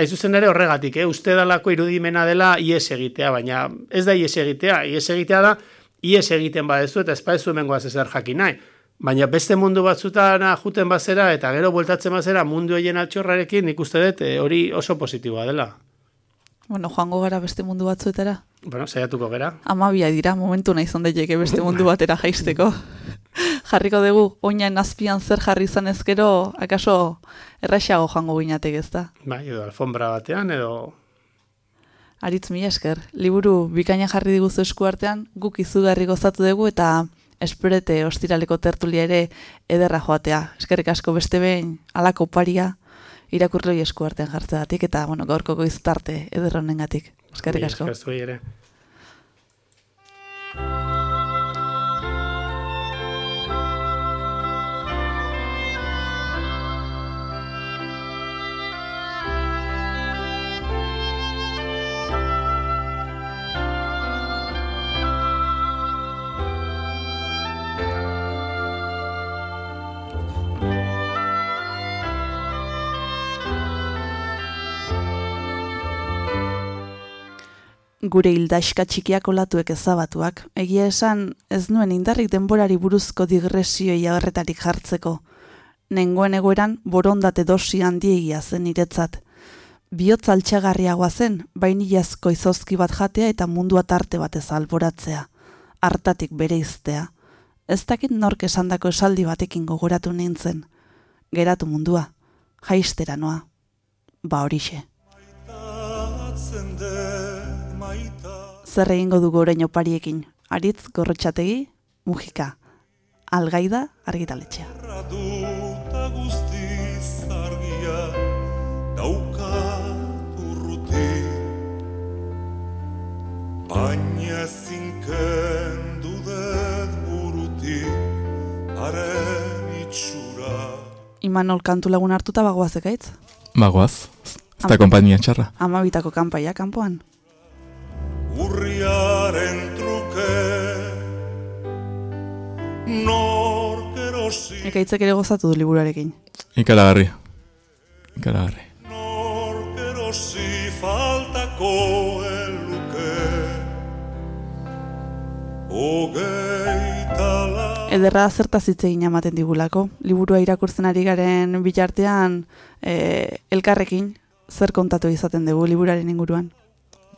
aizuzen ere horregatik, eh? uste dalako irudimena dela ies egitea, baina ez da ies egitea, ies egitea da ies egiten badezu eta ez badezu emengoaz ezer jakin nahi. Baina beste mundu batzutan juten bazera eta gero bueltatzen bazera mundu hoien altxorrarekin nik uste dut eh, hori oso positiboa dela. Bueno, joango gara beste mundu batzuetara. Bueno, saiatuko gera. Amabia dira, momentu nahi zon daiteke beste mundu batera jaisteko. Jarriko dugu, oinaen azpian zer jarri izan ezkero, akaso erraixago jango ginatek ez da? Bai, edo alfombra batean, edo... Aritz mi esker, liburu bikaina jarri diguzu esku artean, guk izugarri gozatu dugu eta esperete ostiraleko tertulia ere ederra joatea. Eskerrik asko beste behin, alako paria, irakurlei esku artean jartzeatik eta bueno, gaurko goiztarte ederronengatik. Eskerrik asko. Eskerrik ere. Gure hildaxka txikiak olatuek ezabatuak, egia esan ez nuen indarrik denborari buruzko digresioi agarretarik jartzeko. Nengoen egoeran borondate dosi handiegia zen iretzat. Biotz altxagarriagoa zen, baini jazko izozki bat jatea eta mundua tarte bat ez alboratzea. Artatik bere iztea. Ez dakit nork esandako esaldi batekin gogoratu nintzen. Geratu mundua, jaistera noa. Ba horixe. Zer egingo dugu orain opariekin. Aritz gorrotxategi, mugika. Algaida argitaletxea. Baina zinken dudet buruti Haren itxura Imanol kantu lagun hartuta bagoaz ekaitz? Bagoaz, ez da kompainia txarra Amabitako kanpaia kanpoan urriaren truke Nork erosi Ekaitzek ere gozatu du liburarekin Ikaragarri. Ikaragarri. Nork erosi faltako eluke Ogeitala Ederra zertaz hitz egin amaten digulako. Liburua irakurtzen ari garen bitartean e, elkarrekin zer kontatu izaten dugu liburaren inguruan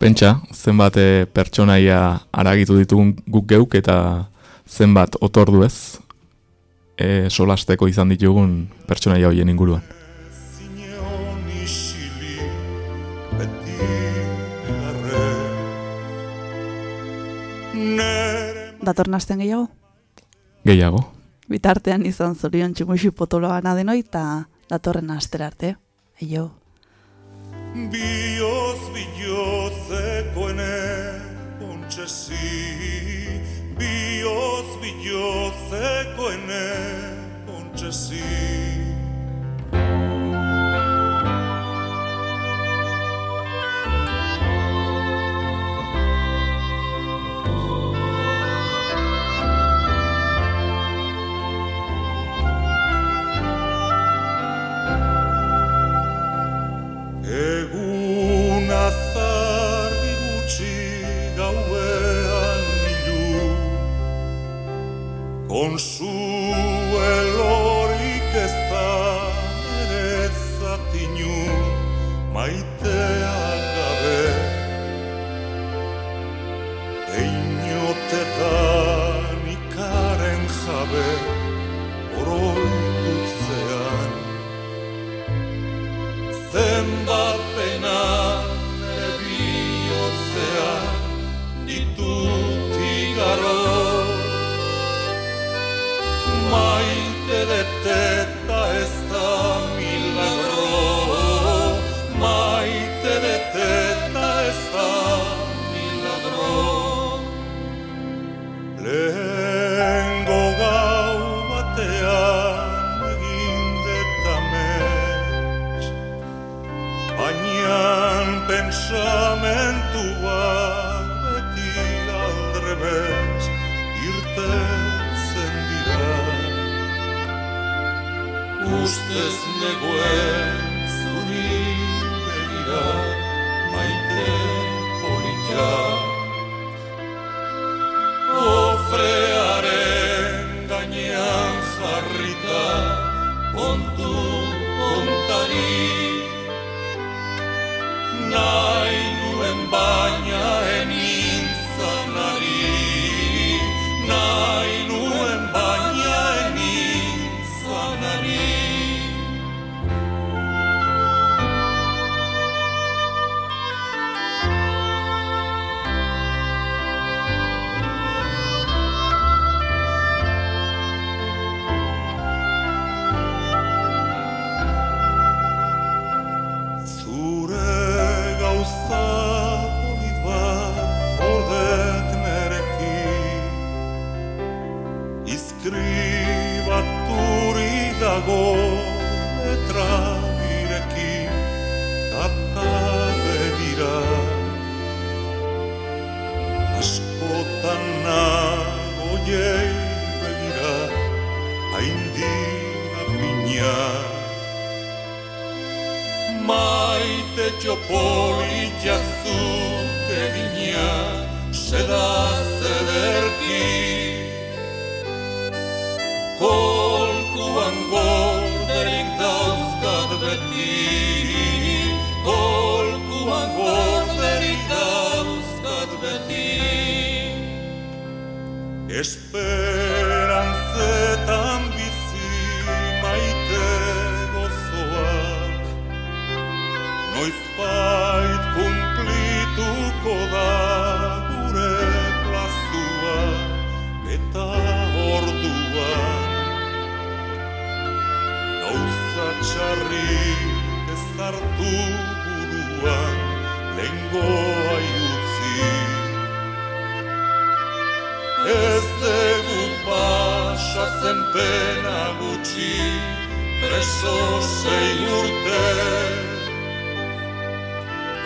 pentsa, zenbat e, pertsonaia aragitu ditugun guk geuk eta zenbat otordu ez e, solasteko izan ditugun pertsonaia hoien inguruan. Datorren astean gehiago? Gehiago. Bitartean izan zorion tximuxi potoloa denoi eta datorren astera arte. Eio. Bios bilotzeko kontsesi Bios bilotzeko ene kontsesi um su betetzen dira Ustez negoen zuri begira maite politiak maite txopolitia zuk egina seda zederki kolkuan gorderik hartu buruan lengoa utzi ez dugu pasatzen pena gutxi preso sei urte.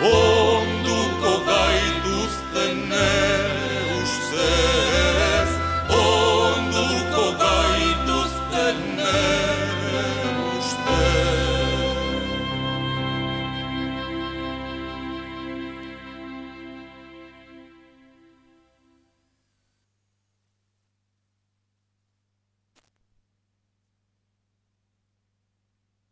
Oh